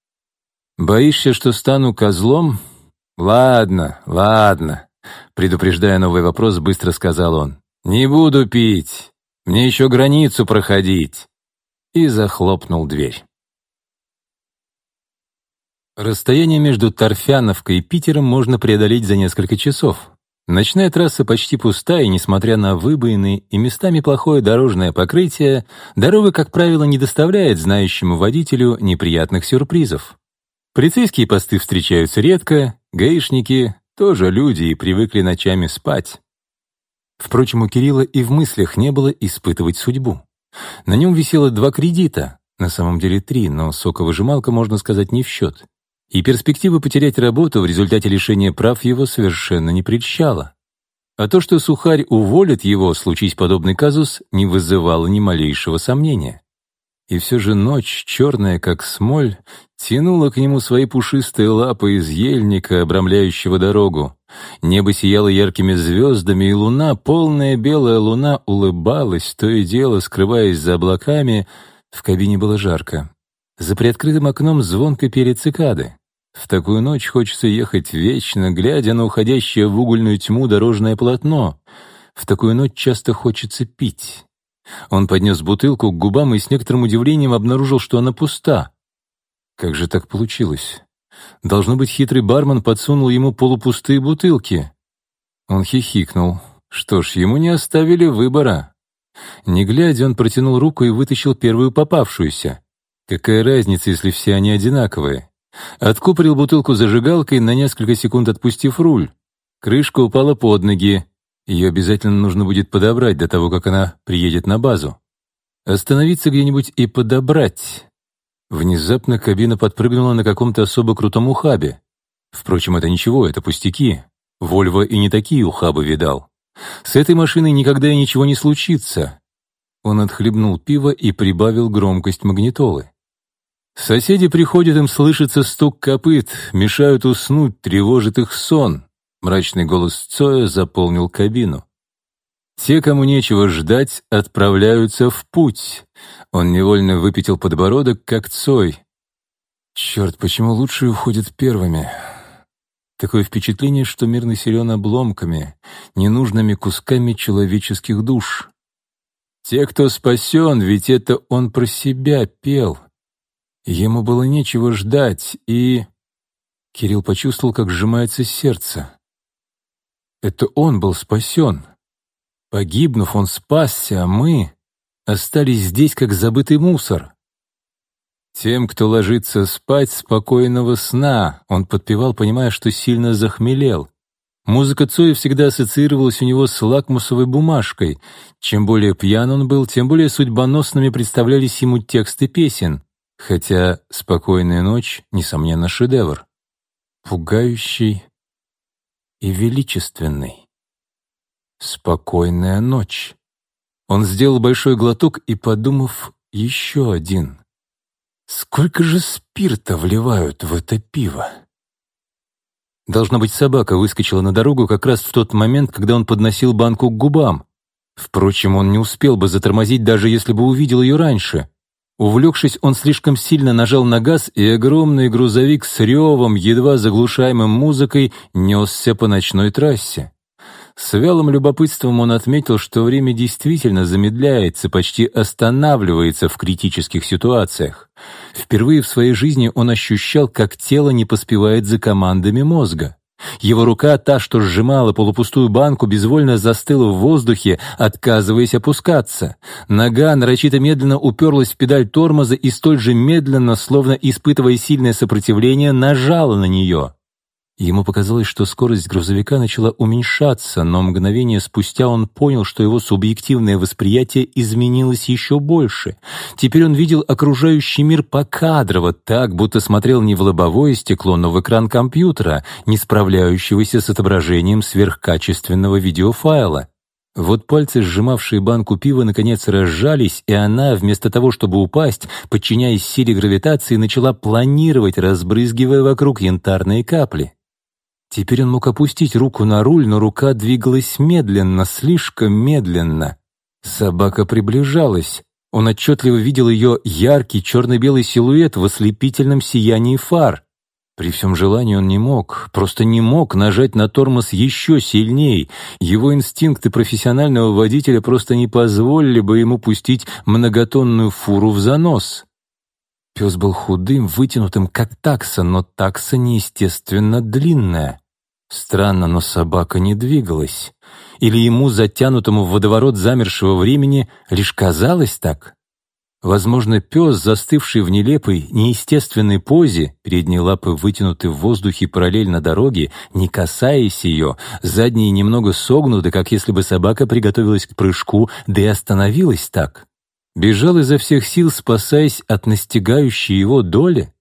[SPEAKER 1] «Боишься, что стану козлом?» «Ладно, ладно». Предупреждая новый вопрос, быстро сказал он. «Не буду пить. Мне еще границу проходить». И захлопнул дверь. Расстояние между Торфяновкой и Питером можно преодолеть за несколько часов. Ночная трасса почти пустая, и, несмотря на выбоины и местами плохое дорожное покрытие, дорога, как правило, не доставляет знающему водителю неприятных сюрпризов. Полицейские посты встречаются редко, гаишники тоже люди и привыкли ночами спать. Впрочем, у Кирилла и в мыслях не было испытывать судьбу. На нем висело два кредита, на самом деле три, но соковыжималка, можно сказать, не в счет. И перспектива потерять работу в результате лишения прав его совершенно не прельщала. А то, что Сухарь уволит его, случись подобный казус, не вызывало ни малейшего сомнения. И все же ночь, черная как смоль, тянула к нему свои пушистые лапы из ельника, обрамляющего дорогу. Небо сияло яркими звездами, и луна, полная белая луна, улыбалась, то и дело, скрываясь за облаками. В кабине было жарко. За приоткрытым окном звонко пели цикады. В такую ночь хочется ехать вечно, глядя на уходящее в угольную тьму дорожное полотно. В такую ночь часто хочется пить. Он поднес бутылку к губам и с некоторым удивлением обнаружил, что она пуста. Как же так получилось? Должно быть, хитрый бармен подсунул ему полупустые бутылки. Он хихикнул. Что ж, ему не оставили выбора. Не глядя, он протянул руку и вытащил первую попавшуюся. Какая разница, если все они одинаковые? Откупорил бутылку зажигалкой, на несколько секунд отпустив руль. Крышка упала под ноги. Ее обязательно нужно будет подобрать до того, как она приедет на базу. Остановиться где-нибудь и подобрать. Внезапно кабина подпрыгнула на каком-то особо крутом ухабе. Впрочем, это ничего, это пустяки. Вольво и не такие ухабы видал. С этой машиной никогда и ничего не случится. Он отхлебнул пиво и прибавил громкость магнитолы. Соседи приходят, им слышится стук копыт, мешают уснуть, тревожит их сон. Мрачный голос Цоя заполнил кабину. Те, кому нечего ждать, отправляются в путь. Он невольно выпятил подбородок, как Цой. Черт, почему лучшие уходят первыми? Такое впечатление, что мир населен обломками, ненужными кусками человеческих душ. Те, кто спасен, ведь это он про себя пел. Ему было нечего ждать, и... Кирилл почувствовал, как сжимается сердце. Это он был спасен. Погибнув, он спасся, а мы остались здесь, как забытый мусор. «Тем, кто ложится спать, спокойного сна», он подпевал, понимая, что сильно захмелел. Музыка Цоя всегда ассоциировалась у него с лакмусовой бумажкой. Чем более пьян он был, тем более судьбоносными представлялись ему тексты песен. Хотя «Спокойная ночь» — несомненно шедевр. Пугающий и величественный. «Спокойная ночь». Он сделал большой глоток и, подумав, еще один — Сколько же спирта вливают в это пиво? Должно быть, собака выскочила на дорогу как раз в тот момент, когда он подносил банку к губам. Впрочем, он не успел бы затормозить, даже если бы увидел ее раньше. Увлекшись, он слишком сильно нажал на газ, и огромный грузовик с ревом, едва заглушаемым музыкой, несся по ночной трассе. С вялым любопытством он отметил, что время действительно замедляется, почти останавливается в критических ситуациях. Впервые в своей жизни он ощущал, как тело не поспевает за командами мозга. Его рука, та, что сжимала полупустую банку, безвольно застыла в воздухе, отказываясь опускаться. Нога нарочито медленно уперлась в педаль тормоза и столь же медленно, словно испытывая сильное сопротивление, нажала на нее. Ему показалось, что скорость грузовика начала уменьшаться, но мгновение спустя он понял, что его субъективное восприятие изменилось еще больше. Теперь он видел окружающий мир покадрово, так, будто смотрел не в лобовое стекло, но в экран компьютера, не справляющегося с отображением сверхкачественного видеофайла. Вот пальцы, сжимавшие банку пива, наконец разжались, и она, вместо того, чтобы упасть, подчиняясь силе гравитации, начала планировать, разбрызгивая вокруг янтарные капли. Теперь он мог опустить руку на руль, но рука двигалась медленно, слишком медленно. Собака приближалась. Он отчетливо видел ее яркий черно-белый силуэт в ослепительном сиянии фар. При всем желании он не мог, просто не мог нажать на тормоз еще сильней. Его инстинкты профессионального водителя просто не позволили бы ему пустить многотонную фуру в занос. Пес был худым, вытянутым, как такса, но такса неестественно длинная. Странно, но собака не двигалась. Или ему, затянутому в водоворот замершего времени, лишь казалось так? Возможно, пес, застывший в нелепой, неестественной позе, передние лапы вытянуты в воздухе параллельно дороге, не касаясь ее, задние немного согнуты, как если бы собака приготовилась к прыжку, да и остановилась так. Бежал изо всех сил, спасаясь от настигающей его доли.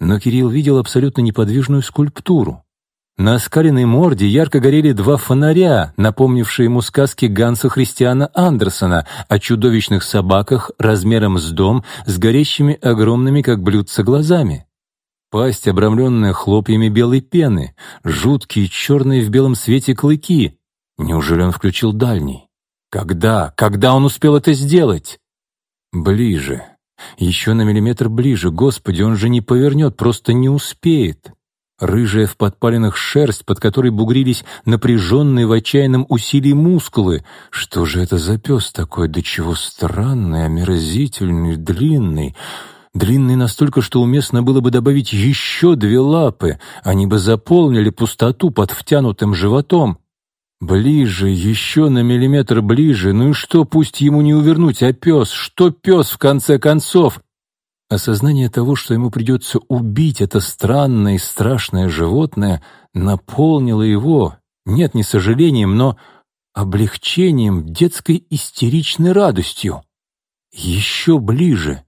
[SPEAKER 1] Но Кирилл видел абсолютно неподвижную скульптуру. На оскаленной морде ярко горели два фонаря, напомнившие ему сказки Ганса Христиана Андерсона о чудовищных собаках размером с дом с горящими огромными, как блюдца, глазами. Пасть, обрамленная хлопьями белой пены, жуткие черные в белом свете клыки. Неужели он включил дальний? Когда? Когда он успел это сделать? Ближе. Еще на миллиметр ближе. Господи, он же не повернет, просто не успеет. Рыжая в подпалинах шерсть, под которой бугрились напряженные в отчаянном усилии мускулы. Что же это за пес такой? Да чего странный, омерзительный, длинный. Длинный настолько, что уместно было бы добавить еще две лапы. Они бы заполнили пустоту под втянутым животом. Ближе, еще на миллиметр ближе. Ну и что, пусть ему не увернуть, а пес? Что пес, в конце концов? Осознание того, что ему придется убить это странное и страшное животное, наполнило его, Нет, не сожалением, но облегчением, детской истеричной радостью. Еще ближе.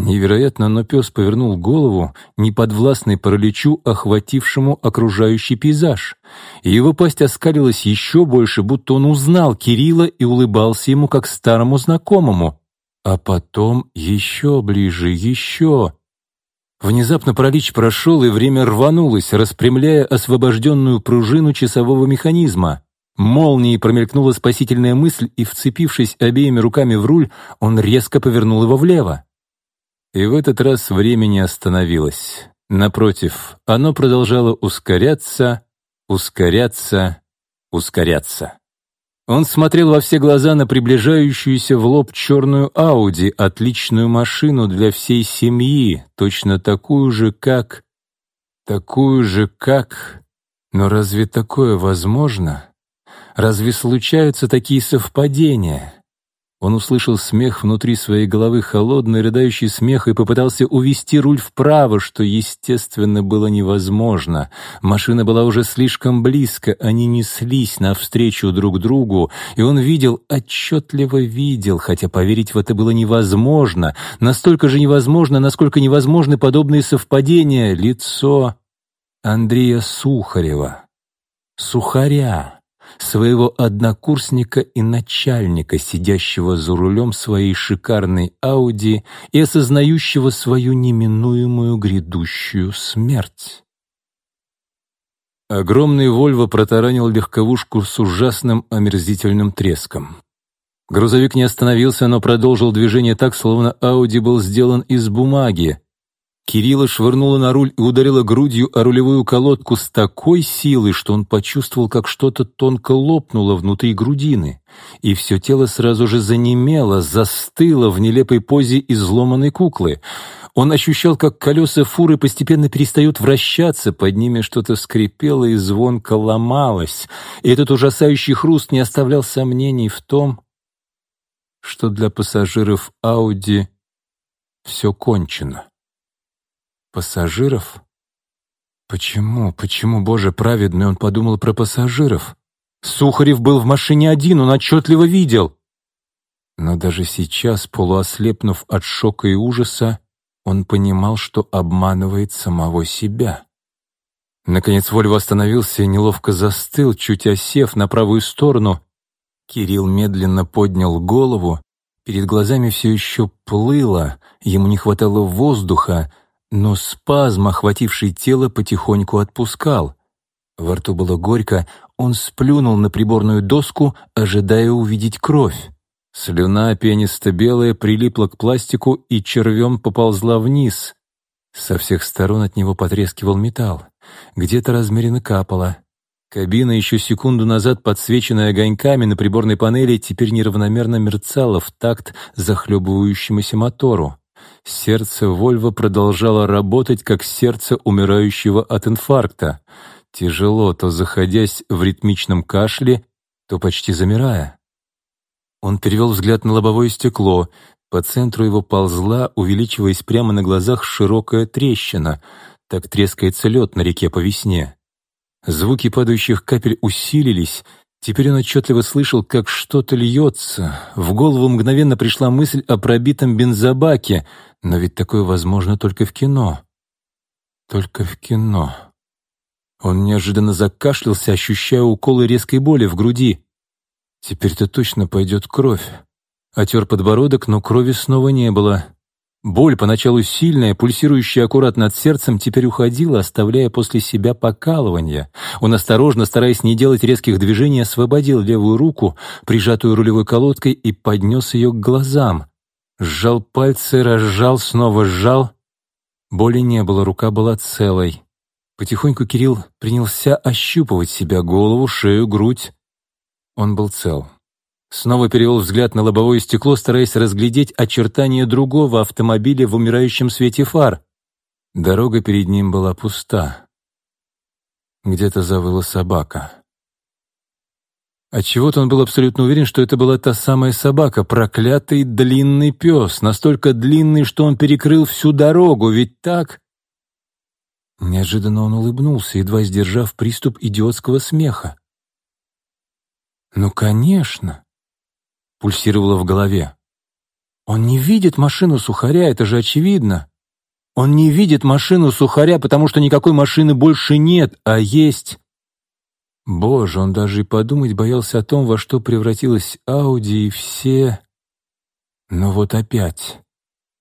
[SPEAKER 1] Невероятно, но пес повернул голову, неподвластный параличу, охватившему окружающий пейзаж. И его пасть оскалилась еще больше, будто он узнал Кирилла и улыбался ему как старому знакомому. А потом еще ближе, еще. Внезапно паралич прошел, и время рванулось, распрямляя освобожденную пружину часового механизма. Молнией промелькнула спасительная мысль, и, вцепившись обеими руками в руль, он резко повернул его влево. И в этот раз время не остановилось. Напротив, оно продолжало ускоряться, ускоряться, ускоряться. Он смотрел во все глаза на приближающуюся в лоб черную Ауди, отличную машину для всей семьи, точно такую же, как... Такую же, как... Но разве такое возможно? Разве случаются такие совпадения? Он услышал смех внутри своей головы, холодный, рыдающий смех, и попытался увести руль вправо, что, естественно, было невозможно. Машина была уже слишком близко, они неслись навстречу друг другу, и он видел, отчетливо видел, хотя поверить в это было невозможно, настолько же невозможно, насколько невозможны подобные совпадения, лицо Андрея Сухарева. Сухаря своего однокурсника и начальника, сидящего за рулем своей шикарной Ауди и осознающего свою неминуемую грядущую смерть. Огромный Вольво протаранил легковушку с ужасным омерзительным треском. Грузовик не остановился, но продолжил движение так, словно Ауди был сделан из бумаги, Кирилла швырнула на руль и ударила грудью о рулевую колодку с такой силой, что он почувствовал, как что-то тонко лопнуло внутри грудины, и все тело сразу же занемело, застыло в нелепой позе изломанной куклы. Он ощущал, как колеса фуры постепенно перестают вращаться, под ними что-то скрипело и звонко ломалось, и этот ужасающий хруст не оставлял сомнений в том, что для пассажиров Ауди все кончено. Пассажиров? Почему, почему, Боже праведный, он подумал про пассажиров? Сухарев был в машине один, он отчетливо видел. Но даже сейчас, полуослепнув от шока и ужаса, он понимал, что обманывает самого себя. Наконец Вольво остановился и неловко застыл, чуть осев на правую сторону. Кирилл медленно поднял голову, перед глазами все еще плыло, ему не хватало воздуха, но спазм, охвативший тело, потихоньку отпускал. Во рту было горько, он сплюнул на приборную доску, ожидая увидеть кровь. Слюна пенисто-белая прилипла к пластику и червем поползла вниз. Со всех сторон от него потрескивал металл. Где-то размеренно капало. Кабина, еще секунду назад подсвеченная огоньками на приборной панели, теперь неравномерно мерцала в такт захлебывающемуся мотору. Сердце Вольво продолжало работать, как сердце умирающего от инфаркта. Тяжело, то заходясь в ритмичном кашле, то почти замирая. Он перевел взгляд на лобовое стекло. По центру его ползла, увеличиваясь прямо на глазах, широкая трещина. Так трескается лед на реке по весне. Звуки падающих капель усилились, Теперь он отчетливо слышал, как что-то льется. В голову мгновенно пришла мысль о пробитом бензобаке, но ведь такое возможно только в кино. Только в кино. Он неожиданно закашлялся, ощущая уколы резкой боли в груди. Теперь-то точно пойдет кровь. Отер подбородок, но крови снова не было. Боль, поначалу сильная, пульсирующая аккуратно над сердцем, теперь уходила, оставляя после себя покалывание. Он осторожно, стараясь не делать резких движений, освободил левую руку, прижатую рулевой колодкой, и поднес ее к глазам. Сжал пальцы, разжал, снова сжал. Боли не было, рука была целой. Потихоньку Кирилл принялся ощупывать себя, голову, шею, грудь. Он был цел. Снова перевел взгляд на лобовое стекло, стараясь разглядеть очертания другого автомобиля в умирающем свете фар. Дорога перед ним была пуста. Где-то завыла собака. Отчего-то он был абсолютно уверен, что это была та самая собака, проклятый длинный пес, настолько длинный, что он перекрыл всю дорогу, ведь так... Неожиданно он улыбнулся, едва сдержав приступ идиотского смеха. «Ну, конечно!» Пульсировало в голове. «Он не видит машину сухаря, это же очевидно!» Он не видит машину сухаря, потому что никакой машины больше нет, а есть... Боже, он даже и подумать боялся о том, во что превратилась Ауди и все... Но вот опять...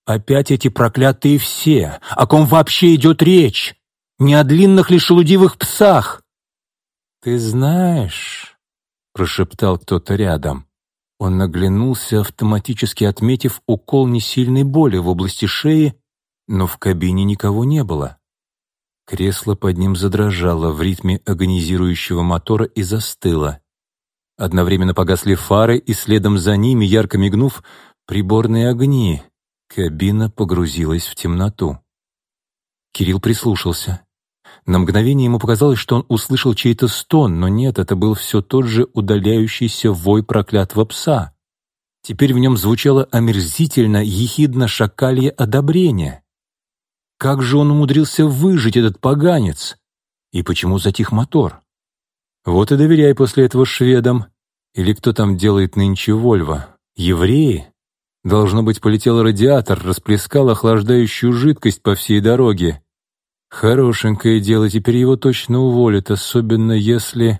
[SPEAKER 1] Опять эти проклятые все. О ком вообще идет речь? Не о длинных ли шелудивых псах? «Ты знаешь...» — прошептал кто-то рядом. Он наглянулся, автоматически отметив укол несильной боли в области шеи но в кабине никого не было. Кресло под ним задрожало в ритме агонизирующего мотора и застыло. Одновременно погасли фары, и следом за ними, ярко мигнув, приборные огни. Кабина погрузилась в темноту. Кирилл прислушался. На мгновение ему показалось, что он услышал чей-то стон, но нет, это был все тот же удаляющийся вой проклятого пса. Теперь в нем звучало омерзительно, ехидно шакалье одобрение. Как же он умудрился выжить, этот поганец? И почему затих мотор? Вот и доверяй после этого шведам. Или кто там делает нынче Вольво? Евреи? Должно быть, полетел радиатор, расплескал охлаждающую жидкость по всей дороге. Хорошенькое дело, теперь его точно уволят, особенно если...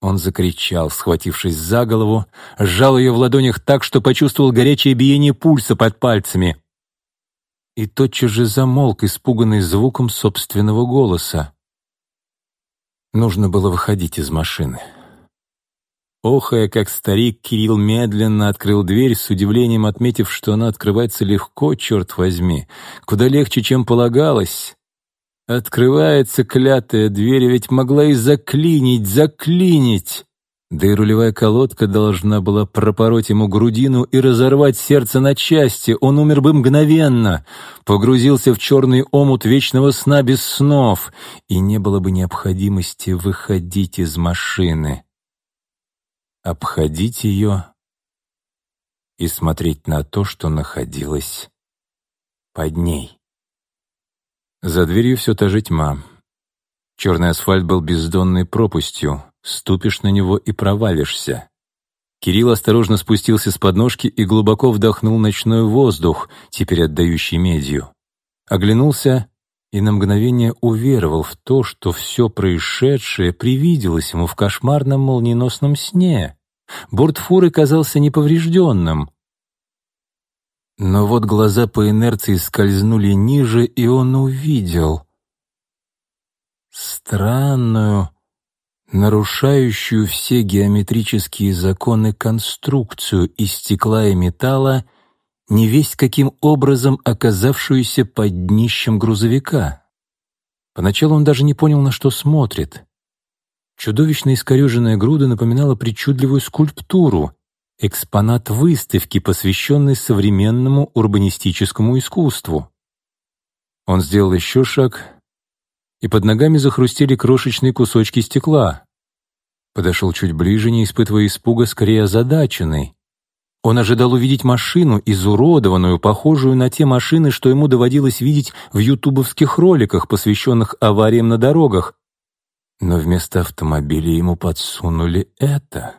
[SPEAKER 1] Он закричал, схватившись за голову, сжал ее в ладонях так, что почувствовал горячее биение пульса под пальцами и тотчас же замолк, испуганный звуком собственного голоса. Нужно было выходить из машины. Охая, как старик, Кирилл медленно открыл дверь, с удивлением отметив, что она открывается легко, черт возьми, куда легче, чем полагалось. Открывается клятая дверь, ведь могла и заклинить, заклинить. Да и рулевая колодка должна была пропороть ему грудину и разорвать сердце на части. Он умер бы мгновенно, погрузился в черный омут вечного сна без снов, и не было бы необходимости выходить из машины. Обходить ее и смотреть на то, что находилось под ней. За дверью все та же тьма. Черный асфальт был бездонной пропастью, ступишь на него и провалишься. Кирилл осторожно спустился с подножки и глубоко вдохнул ночной воздух, теперь отдающий медью. Оглянулся и на мгновение уверовал в то, что все происшедшее привиделось ему в кошмарном молниеносном сне. Борт фуры казался неповрежденным. Но вот глаза по инерции скользнули ниже, и он увидел странную, нарушающую все геометрические законы конструкцию из стекла и металла, невесть каким образом оказавшуюся под днищем грузовика. Поначалу он даже не понял, на что смотрит. Чудовищно искореженная груда напоминала причудливую скульптуру, экспонат выставки, посвященной современному урбанистическому искусству. Он сделал еще шаг, и под ногами захрустели крошечные кусочки стекла. Подошел чуть ближе, не испытывая испуга, скорее озадаченный. Он ожидал увидеть машину, изуродованную, похожую на те машины, что ему доводилось видеть в ютубовских роликах, посвященных авариям на дорогах. Но вместо автомобиля ему подсунули это.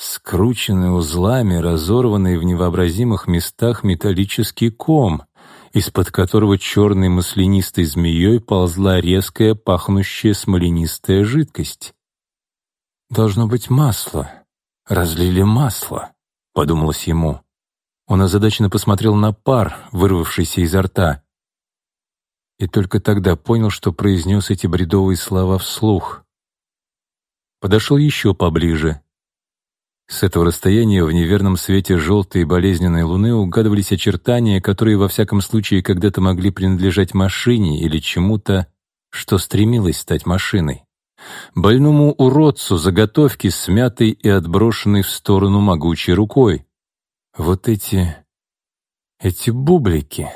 [SPEAKER 1] Скрученный узлами, разорванный в невообразимых местах металлический ком из-под которого черной маслянистой змеей ползла резкая, пахнущая смоленистая жидкость. «Должно быть масло. Разлили масло», — подумалось ему. Он озадаченно посмотрел на пар, вырвавшийся изо рта, и только тогда понял, что произнес эти бредовые слова вслух. Подошел еще поближе, с этого расстояния в неверном свете желтой болезненной луны угадывались очертания, которые во всяком случае когда-то могли принадлежать машине или чему-то, что стремилось стать машиной. Больному уродцу заготовки, смятой и отброшенной в сторону могучей рукой. Вот эти... эти бублики...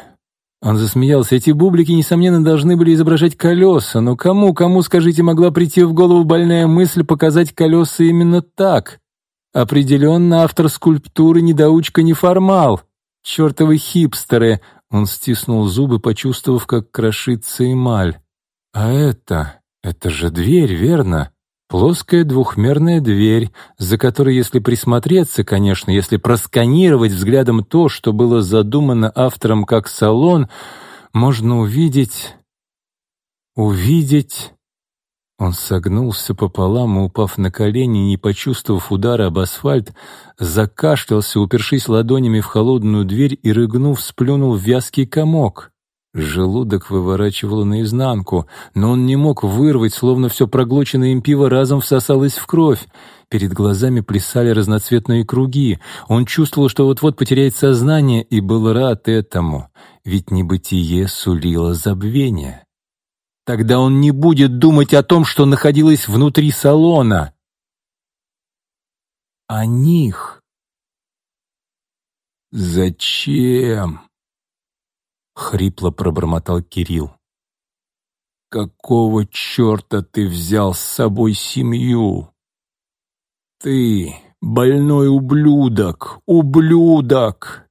[SPEAKER 1] Он засмеялся. Эти бублики, несомненно, должны были изображать колеса, но кому, кому, скажите, могла прийти в голову больная мысль показать колеса именно так? Определенно автор скульптуры недоучка неформал. Чертовы хипстеры!» Он стиснул зубы, почувствовав, как крошится эмаль. «А это... это же дверь, верно? Плоская двухмерная дверь, за которой, если присмотреться, конечно, если просканировать взглядом то, что было задумано автором как салон, можно увидеть... увидеть... Он согнулся пополам и, упав на колени, не почувствовав удара об асфальт, закашлялся, упершись ладонями в холодную дверь и, рыгнув, сплюнул в вязкий комок. Желудок выворачивало наизнанку, но он не мог вырвать, словно все проглоченное им пиво разом всосалось в кровь. Перед глазами плясали разноцветные круги. Он чувствовал, что вот-вот потеряет сознание, и был рад этому, ведь небытие сулило забвение. Тогда он не будет думать о том, что находилось внутри салона. О них. Зачем? Хрипло пробормотал Кирилл. «Какого черта ты взял с собой семью? Ты больной ублюдок, ублюдок!»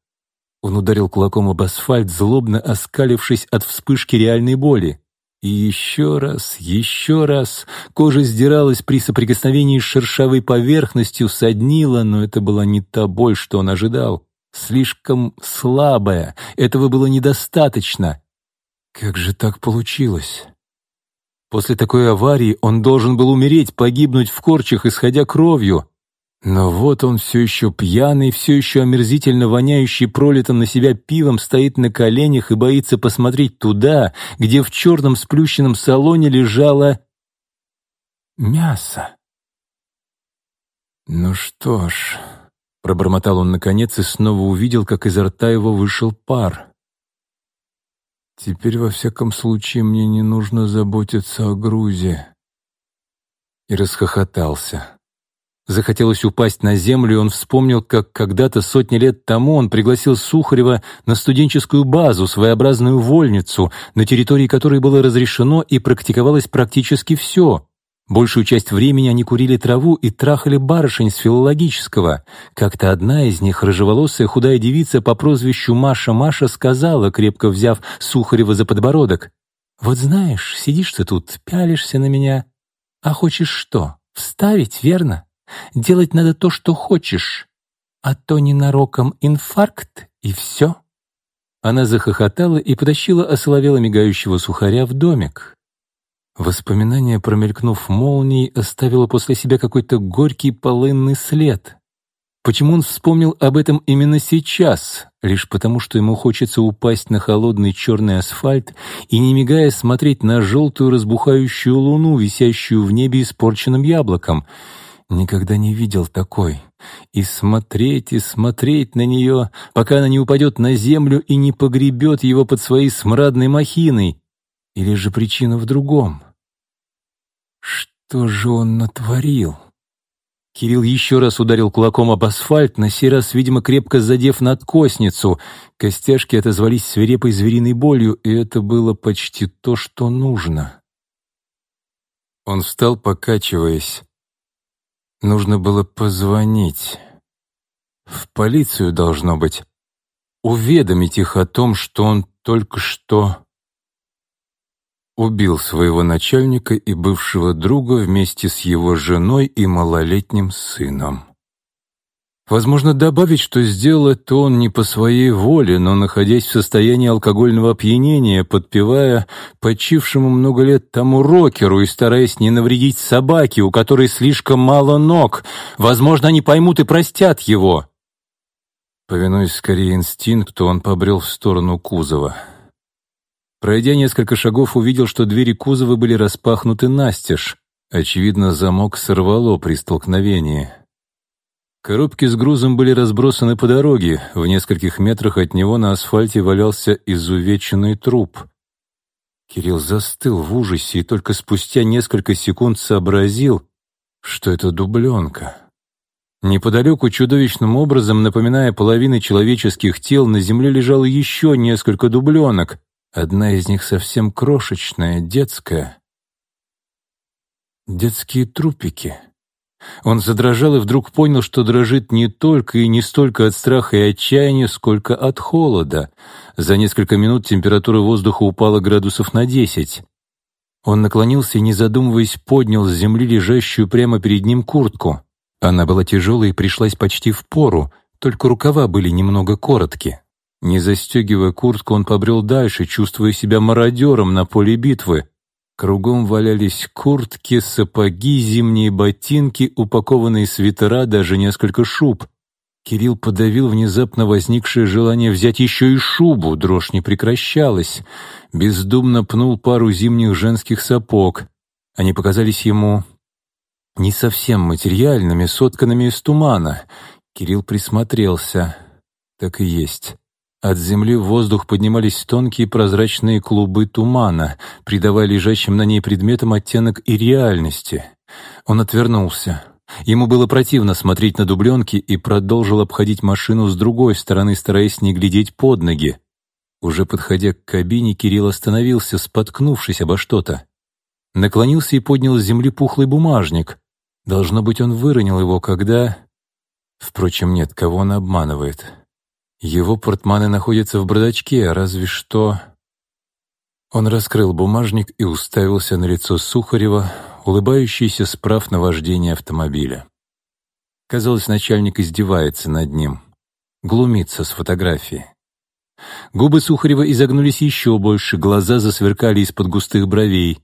[SPEAKER 1] Он ударил кулаком об асфальт, злобно оскалившись от вспышки реальной боли. И еще раз, еще раз. Кожа сдиралась при соприкосновении с шершавой поверхностью, соднила, но это была не та боль, что он ожидал слишком слабая, этого было недостаточно. Как же так получилось? После такой аварии он должен был умереть, погибнуть в корчах, исходя кровью. Но вот он все еще пьяный, все еще омерзительно воняющий пролитым на себя пивом, стоит на коленях и боится посмотреть туда, где в черном сплющенном салоне лежало мясо. Ну что ж... Пробормотал он наконец и снова увидел, как изо рта его вышел пар. «Теперь, во всяком случае, мне не нужно заботиться о грузе». И расхохотался. Захотелось упасть на землю, и он вспомнил, как когда-то сотни лет тому он пригласил Сухарева на студенческую базу, своеобразную вольницу, на территории которой было разрешено и практиковалось практически все. Большую часть времени они курили траву и трахали барышень с филологического. Как-то одна из них, рыжеволосая худая девица по прозвищу Маша-Маша, сказала, крепко взяв Сухарева за подбородок, «Вот знаешь, сидишь ты тут, пялишься на меня. А хочешь что? Вставить, верно? Делать надо то, что хочешь. А то ненароком инфаркт, и все». Она захохотала и потащила осоловело мигающего сухаря в домик. Воспоминание, промелькнув молнией, оставило после себя какой-то горький полынный след. Почему он вспомнил об этом именно сейчас? Лишь потому, что ему хочется упасть на холодный черный асфальт и, не мигая, смотреть на желтую разбухающую луну, висящую в небе испорченным яблоком. Никогда не видел такой. И смотреть, и смотреть на нее, пока она не упадет на землю и не погребет его под своей смрадной махиной. Или же причина в другом? Что же он натворил? Кирилл еще раз ударил кулаком об асфальт, на сей раз, видимо, крепко задев надкосницу. Костяшки отозвались свирепой звериной болью, и это было почти то, что нужно. Он встал, покачиваясь. Нужно было позвонить. В полицию должно быть. Уведомить их о том, что он только что убил своего начальника и бывшего друга вместе с его женой и малолетним сыном. Возможно, добавить, что сделал это он не по своей воле, но находясь в состоянии алкогольного опьянения, подпевая почившему много лет тому рокеру и стараясь не навредить собаке, у которой слишком мало ног. Возможно, они поймут и простят его. Повинуясь скорее инстинкту, он побрел в сторону кузова. Пройдя несколько шагов, увидел, что двери кузова были распахнуты настежь. Очевидно, замок сорвало при столкновении. Коробки с грузом были разбросаны по дороге. В нескольких метрах от него на асфальте валялся изувеченный труп. Кирилл застыл в ужасе и только спустя несколько секунд сообразил, что это дубленка. Неподалеку, чудовищным образом напоминая половины человеческих тел, на земле лежало еще несколько дубленок — Одна из них совсем крошечная, детская. Детские трупики. Он задрожал и вдруг понял, что дрожит не только и не столько от страха и отчаяния, сколько от холода. За несколько минут температура воздуха упала градусов на десять. Он наклонился и, не задумываясь, поднял с земли лежащую прямо перед ним куртку. Она была тяжелой и пришлась почти в пору, только рукава были немного короткие. Не застегивая куртку, он побрел дальше, чувствуя себя мародером на поле битвы. Кругом валялись куртки, сапоги, зимние ботинки, упакованные свитера, даже несколько шуб. Кирилл подавил внезапно возникшее желание взять еще и шубу, дрожь не прекращалась. Бездумно пнул пару зимних женских сапог. Они показались ему не совсем материальными, сотканными из тумана. Кирилл присмотрелся. Так и есть. От земли в воздух поднимались тонкие прозрачные клубы тумана, придавая лежащим на ней предметам оттенок и реальности. Он отвернулся. Ему было противно смотреть на дубленки и продолжил обходить машину с другой стороны, стараясь не глядеть под ноги. Уже подходя к кабине, Кирилл остановился, споткнувшись обо что-то. Наклонился и поднял с земли пухлый бумажник. Должно быть, он выронил его, когда... Впрочем, нет, кого он обманывает. Его портманы находятся в бардачке, разве что... Он раскрыл бумажник и уставился на лицо Сухарева, улыбающийся с прав на вождение автомобиля. Казалось, начальник издевается над ним, глумится с фотографии. Губы Сухарева изогнулись еще больше, глаза засверкали из-под густых бровей.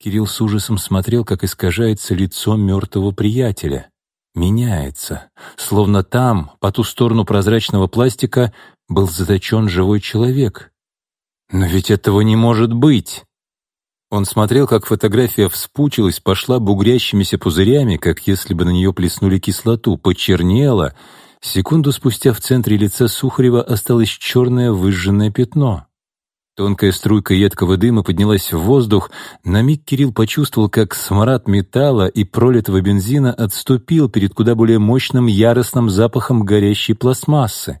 [SPEAKER 1] Кирилл с ужасом смотрел, как искажается лицо мертвого приятеля меняется, словно там, по ту сторону прозрачного пластика, был заточен живой человек. Но ведь этого не может быть! Он смотрел, как фотография вспучилась, пошла бугрящимися пузырями, как если бы на нее плеснули кислоту, почернела. Секунду спустя в центре лица Сухарева осталось черное выжженное пятно. Тонкая струйка едкого дыма поднялась в воздух. На миг Кирилл почувствовал, как смрад металла и пролитого бензина отступил перед куда более мощным яростным запахом горящей пластмассы.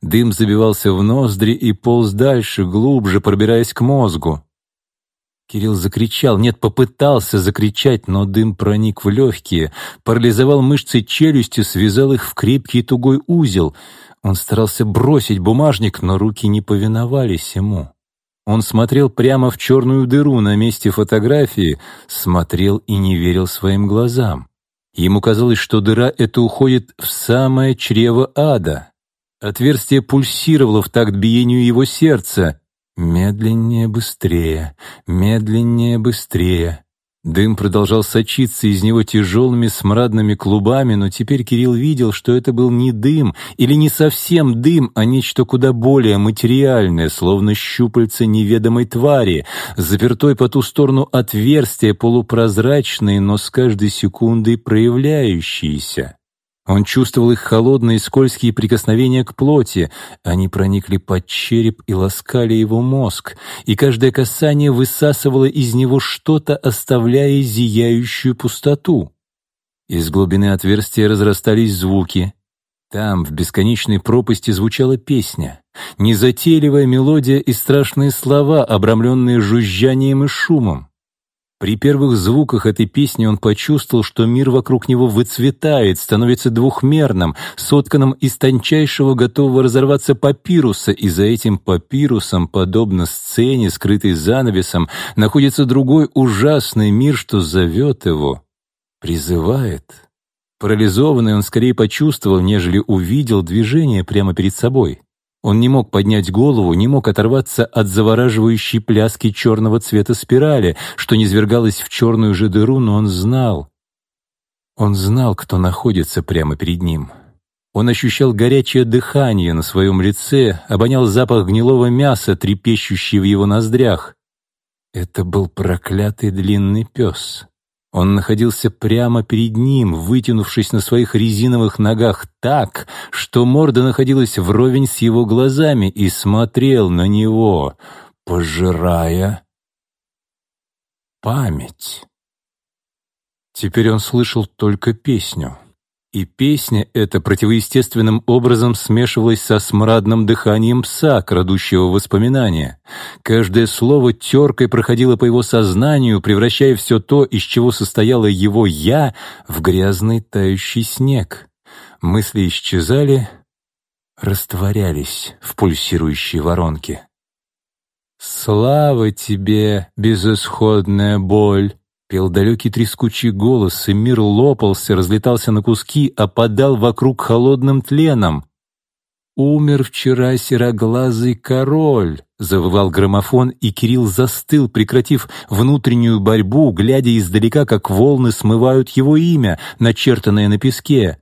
[SPEAKER 1] Дым забивался в ноздри и полз дальше, глубже, пробираясь к мозгу. Кирилл закричал, нет, попытался закричать, но дым проник в легкие, парализовал мышцы челюсти, связал их в крепкий тугой узел. Он старался бросить бумажник, но руки не повиновались ему. Он смотрел прямо в черную дыру на месте фотографии, смотрел и не верил своим глазам. Ему казалось, что дыра эта уходит в самое чрево ада. Отверстие пульсировало в такт биению его сердца. Медленнее, быстрее, медленнее, быстрее. Дым продолжал сочиться из него тяжелыми смрадными клубами, но теперь Кирилл видел, что это был не дым или не совсем дым, а нечто куда более материальное, словно щупальце неведомой твари, запертой по ту сторону отверстия, полупрозрачные, но с каждой секундой проявляющиеся. Он чувствовал их холодные скользкие прикосновения к плоти. Они проникли под череп и ласкали его мозг, и каждое касание высасывало из него что-то, оставляя зияющую пустоту. Из глубины отверстия разрастались звуки. Там, в бесконечной пропасти, звучала песня. Незатейливая мелодия и страшные слова, обрамленные жужжанием и шумом. При первых звуках этой песни он почувствовал, что мир вокруг него выцветает, становится двухмерным, сотканным из тончайшего готового разорваться папируса, и за этим папирусом, подобно сцене, скрытой занавесом, находится другой ужасный мир, что зовет его, призывает. Парализованный он скорее почувствовал, нежели увидел движение прямо перед собой. Он не мог поднять голову, не мог оторваться от завораживающей пляски черного цвета спирали, что низвергалась в черную же дыру, но он знал. Он знал, кто находится прямо перед ним. Он ощущал горячее дыхание на своем лице, обонял запах гнилого мяса, трепещущий в его ноздрях. Это был проклятый длинный пес. Он находился прямо перед ним, вытянувшись на своих резиновых ногах так, что морда находилась вровень с его глазами и смотрел на него, пожирая память. Теперь он слышал только песню. И песня эта противоестественным образом смешивалась со смрадным дыханием пса, крадущего воспоминания. Каждое слово теркой проходило по его сознанию, превращая все то, из чего состояло его «я», в грязный тающий снег. Мысли исчезали, растворялись в пульсирующей воронке. «Слава тебе, безысходная боль!» Пел далекий трескучий голос, и мир лопался, разлетался на куски, опадал вокруг холодным тленом. «Умер вчера сероглазый король», — завывал граммофон, и Кирилл застыл, прекратив внутреннюю борьбу, глядя издалека, как волны смывают его имя, начертанное на песке.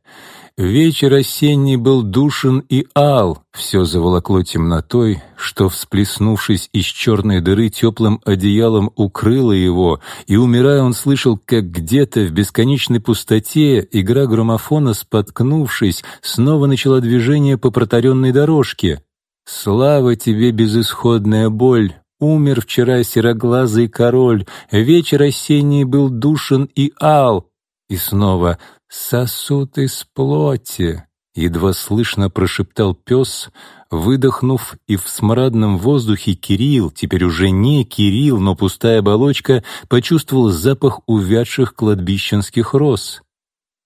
[SPEAKER 1] Вечер осенний был душен и ал, все заволокло темнотой, что, всплеснувшись из черной дыры, теплым одеялом укрыло его, и, умирая, он слышал, как где-то в бесконечной пустоте игра граммофона, споткнувшись, снова начала движение по протаренной дорожке. «Слава тебе, безысходная боль!» Умер вчера сероглазый король, вечер осенний был душен и ал. И снова сосуд из плоти», — едва слышно прошептал пес, выдохнув, и в смрадном воздухе Кирилл, теперь уже не Кирилл, но пустая оболочка, почувствовал запах увядших кладбищенских роз.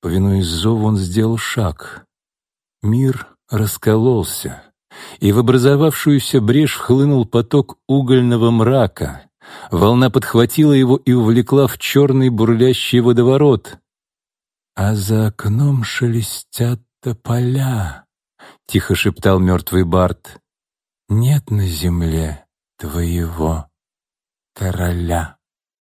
[SPEAKER 1] Повинуясь зову, он сделал шаг. Мир раскололся, и в образовавшуюся брешь хлынул поток угольного мрака. Волна подхватила его и увлекла в черный бурлящий водоворот а за окном шелестят тополя, — тихо шептал мертвый Барт. Нет на земле твоего короля.